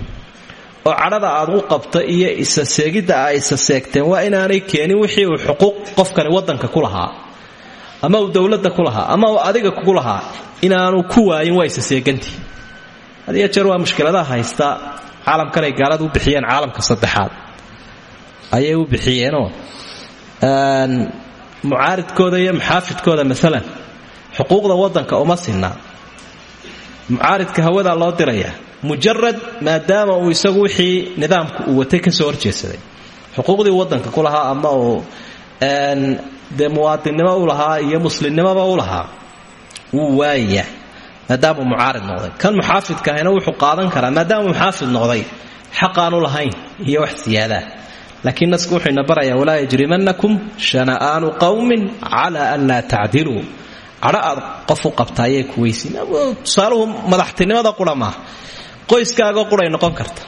Oo cadhada aad u qabta iyo isaseegidda a isa seegteen waa inaanay keenin wixii uu xuquuq qofkani waddanka ku lahaa ama uu dowladda ku lahaa ama uu adiga kugu lahaa inaanu ku waayin waa isa seegantii. Had iyo waa mushkiladaha haysta caalamkan ay gaalada u bixiyeen caalamka saddexaad ayay u bixiyeenoo mucaaridkooda iyo muxaafidkooda maalan xuquuqda waddanka uma sinna. Mucaaridka hawadaa loo dirayaa mujarad maadaama uu isagu wixii nidaamku uu watay ka soo horjeedsaday xuquuqdii waddanka ku lahaa ama uu dee muwaadinnimo u lahaa iyo muslimnimoba u lahaa wuu waayaya maadaamuu mucaarid noqday. Kan muxaafidka ahayna wuxuu qaadan karaa maadaamuu muxaafid noqday xaqaanu lahayn iyo wax siyaadaa laakiin nasku wuxuu ina barayaa walaa yajrimanakum shana'aanu qawmin cala an laa tacdiluu cadho aad qof u qabta ayay kuweysiin tusaaluhu madaxtinimada qura qoyskaaga quray noqon karta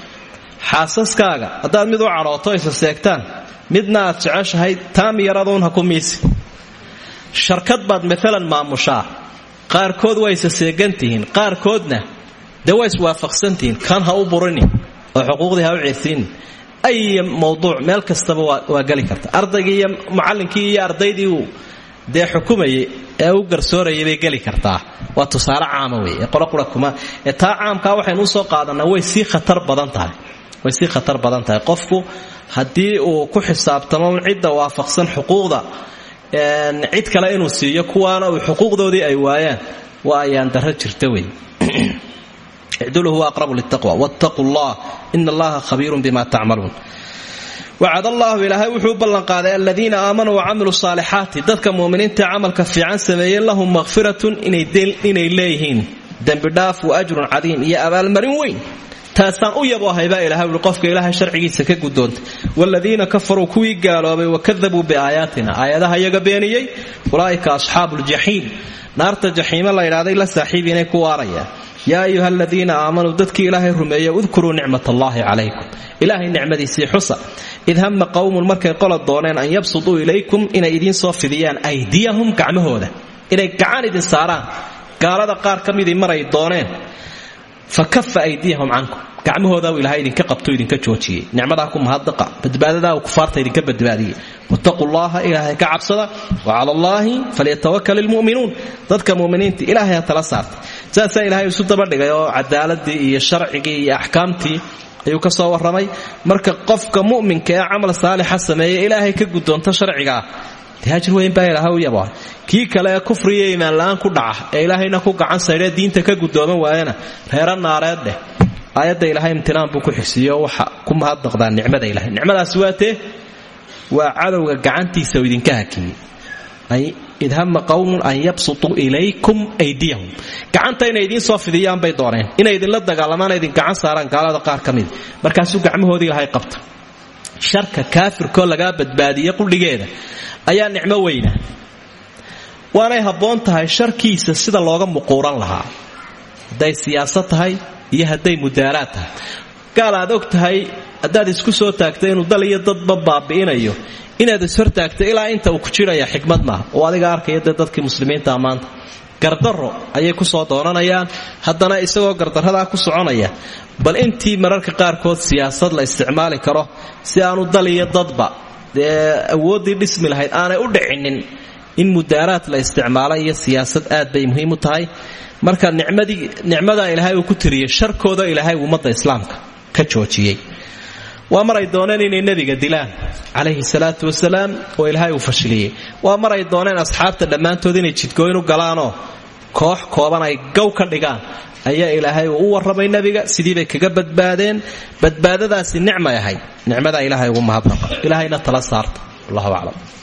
xaasaskaaga haddaad mid u cadhooto isa seegtaan midna aad taam yaraduun ha ku miisi sharkad baad maalan maamushaa qaarkood waa isa seegantihiin qaarkoodna dee waa iswaafaqsantihiin kan ha u burinin oo xuquuqdii ha u ceersiinin ay mawduuc meel kastaba waa geli karta ardaygii iyo iyo ardaydii uu dee xukumayay ee u garsoorayay bay geli kartaa waa tusaale caama wey ee qoloqura kuma ee taa caamkaa waxaynu u soo qaadanaa way sii khatar badan tahay way sii khatar badan tahay qofku haddii uu ku xisaabtamo cidda waafaqsan xuquuqda cid kale inuu siiyo kuwaana uu xuquuqdoodii ay waayaan waa ayaan darro jirta icdulu huwa aqrabu litaqwa wattaquu llah ina allaha khabiirun bima tacmaluun wacad allaahu ilaahay wuxuu u ballanqaaday aladiina aamanuu wacamiluu saalixaati dadka mu'miniintae camalka fiican sameeyey lahum makhfiratun inay leeyihiin dembidhaaf wa ajrun cadiim iyo abaalmarin weyn taasaan u yaboohaybaa ilahay ui qofka ilaahay sharcigiisa ka guddoonta waaladiina kafaruu kuwii gaaloobay wakadabuu biaayaatina aayadaha iyaga beeniyey ulaa'ika asxaabu ljaxiim naarta jaxiime la ydhahday la saaxiib inay ku waarayaan yaa ayuha aladiina aamanuu dadkii ilaahay rumeeye udkuruu nicmat allaahi calaykum. Ilaahay nicmadiisii xusa. Id hama qowmun markay qola dooneen an yabsuduu ilaykum inay idiin soo fidiyaan aydiyahum gacmahooda. Inay gacan idin saaraan. Gaalada qaar ka midii maray dooneen. Fa kafa aydiyahum cankum. Gacmahooda ilahay idinka qabto idinka joojiyey. Nicmadaa ku mahaddaqa. Badbaadadaa uu kufaarta idinka badbaadiyey. Wattaquu llaha ilaahay ka cabsada. Wa cala allaahi saasaa ilaahay isu dabadhigay oo cadaaladii iyo sharcigii iyo axkaamtii ayuu ka soo warramay. Marka qofka mu'minka ee camal saalixa sameeya ilaahay ka guddoonto sharcigaa dee ajir weyn baa ilaahay u yabaa. Kii kale ee kufriyo iimaanla'aan ku dhaca ee ilaahayna ku gacan saydhee diinta ka guddooman waayana reero naareed dheh aayadda ilaahay imtinaan buu ku xigsiiyo waxa ku mahadnaqdaa nicmada ilahay nicmadaasi waa tee waa cadowga gacantiisa idinka hakiyey id hama qawmun an yabsutuu ilaykum aydiyahum. Gacanta inay idiin soo fidiyaan bay dooneen. Inay idinla dagaalamaan idin gacan saaraan gaalada qaar ka mida markaasuu gacmahoodii ilahay qabta. Sharka kaafirkoo lagaa badbaadiya qudhigeeda ayaa nicmo weyna. Waanay habboon tahay sharkiisa sida looga muquuran lahaa. Hadday siyaasad tahay iyo hadday mudaaraad tahay. Gaal aad og tahay haddaad isku soo taagta inuu dal iyo dadba baabi'inayo inaad ishortaagta ilaa inta uu ku jiraya xikmad maaha oo adiga arkaya dee dadkii muslimiinta maanta. Gardaro ayay ku soo doonanayaan haddana isagoo gardarradaa ku soconaya bal intii mararka qaarkood siyaasad la isticmaali karo si aanu dal dadba dee awooddii dhismi lahayd aanay u dhicinin. In mudaaraad la isticmaalo iyo siyaasad aad bay muhiim u tahay. Marka nicmadaa ilaahay uu ku tiriyey sharkooda ilaahay ummadda islaamka ka joojiyey waa mar ay dooneen inay nebiga dilaan. Calayhi salaatu wasalaam oo ilaahay uu fashiliyey. Waa mar ay dooneen asxaabta dhammaantood inay jidgooyn galaanoo. Koox kooban ay gow ka dhigaan. Ayaa ilaahay uu u warramay nebiga sidiibay kaga badbaadeen. Badbaadadaasi nicmay ahayd. Nicmadaa ilaahay ugu mahadnaqa ilaahayna tala saarta. Wallahu aclam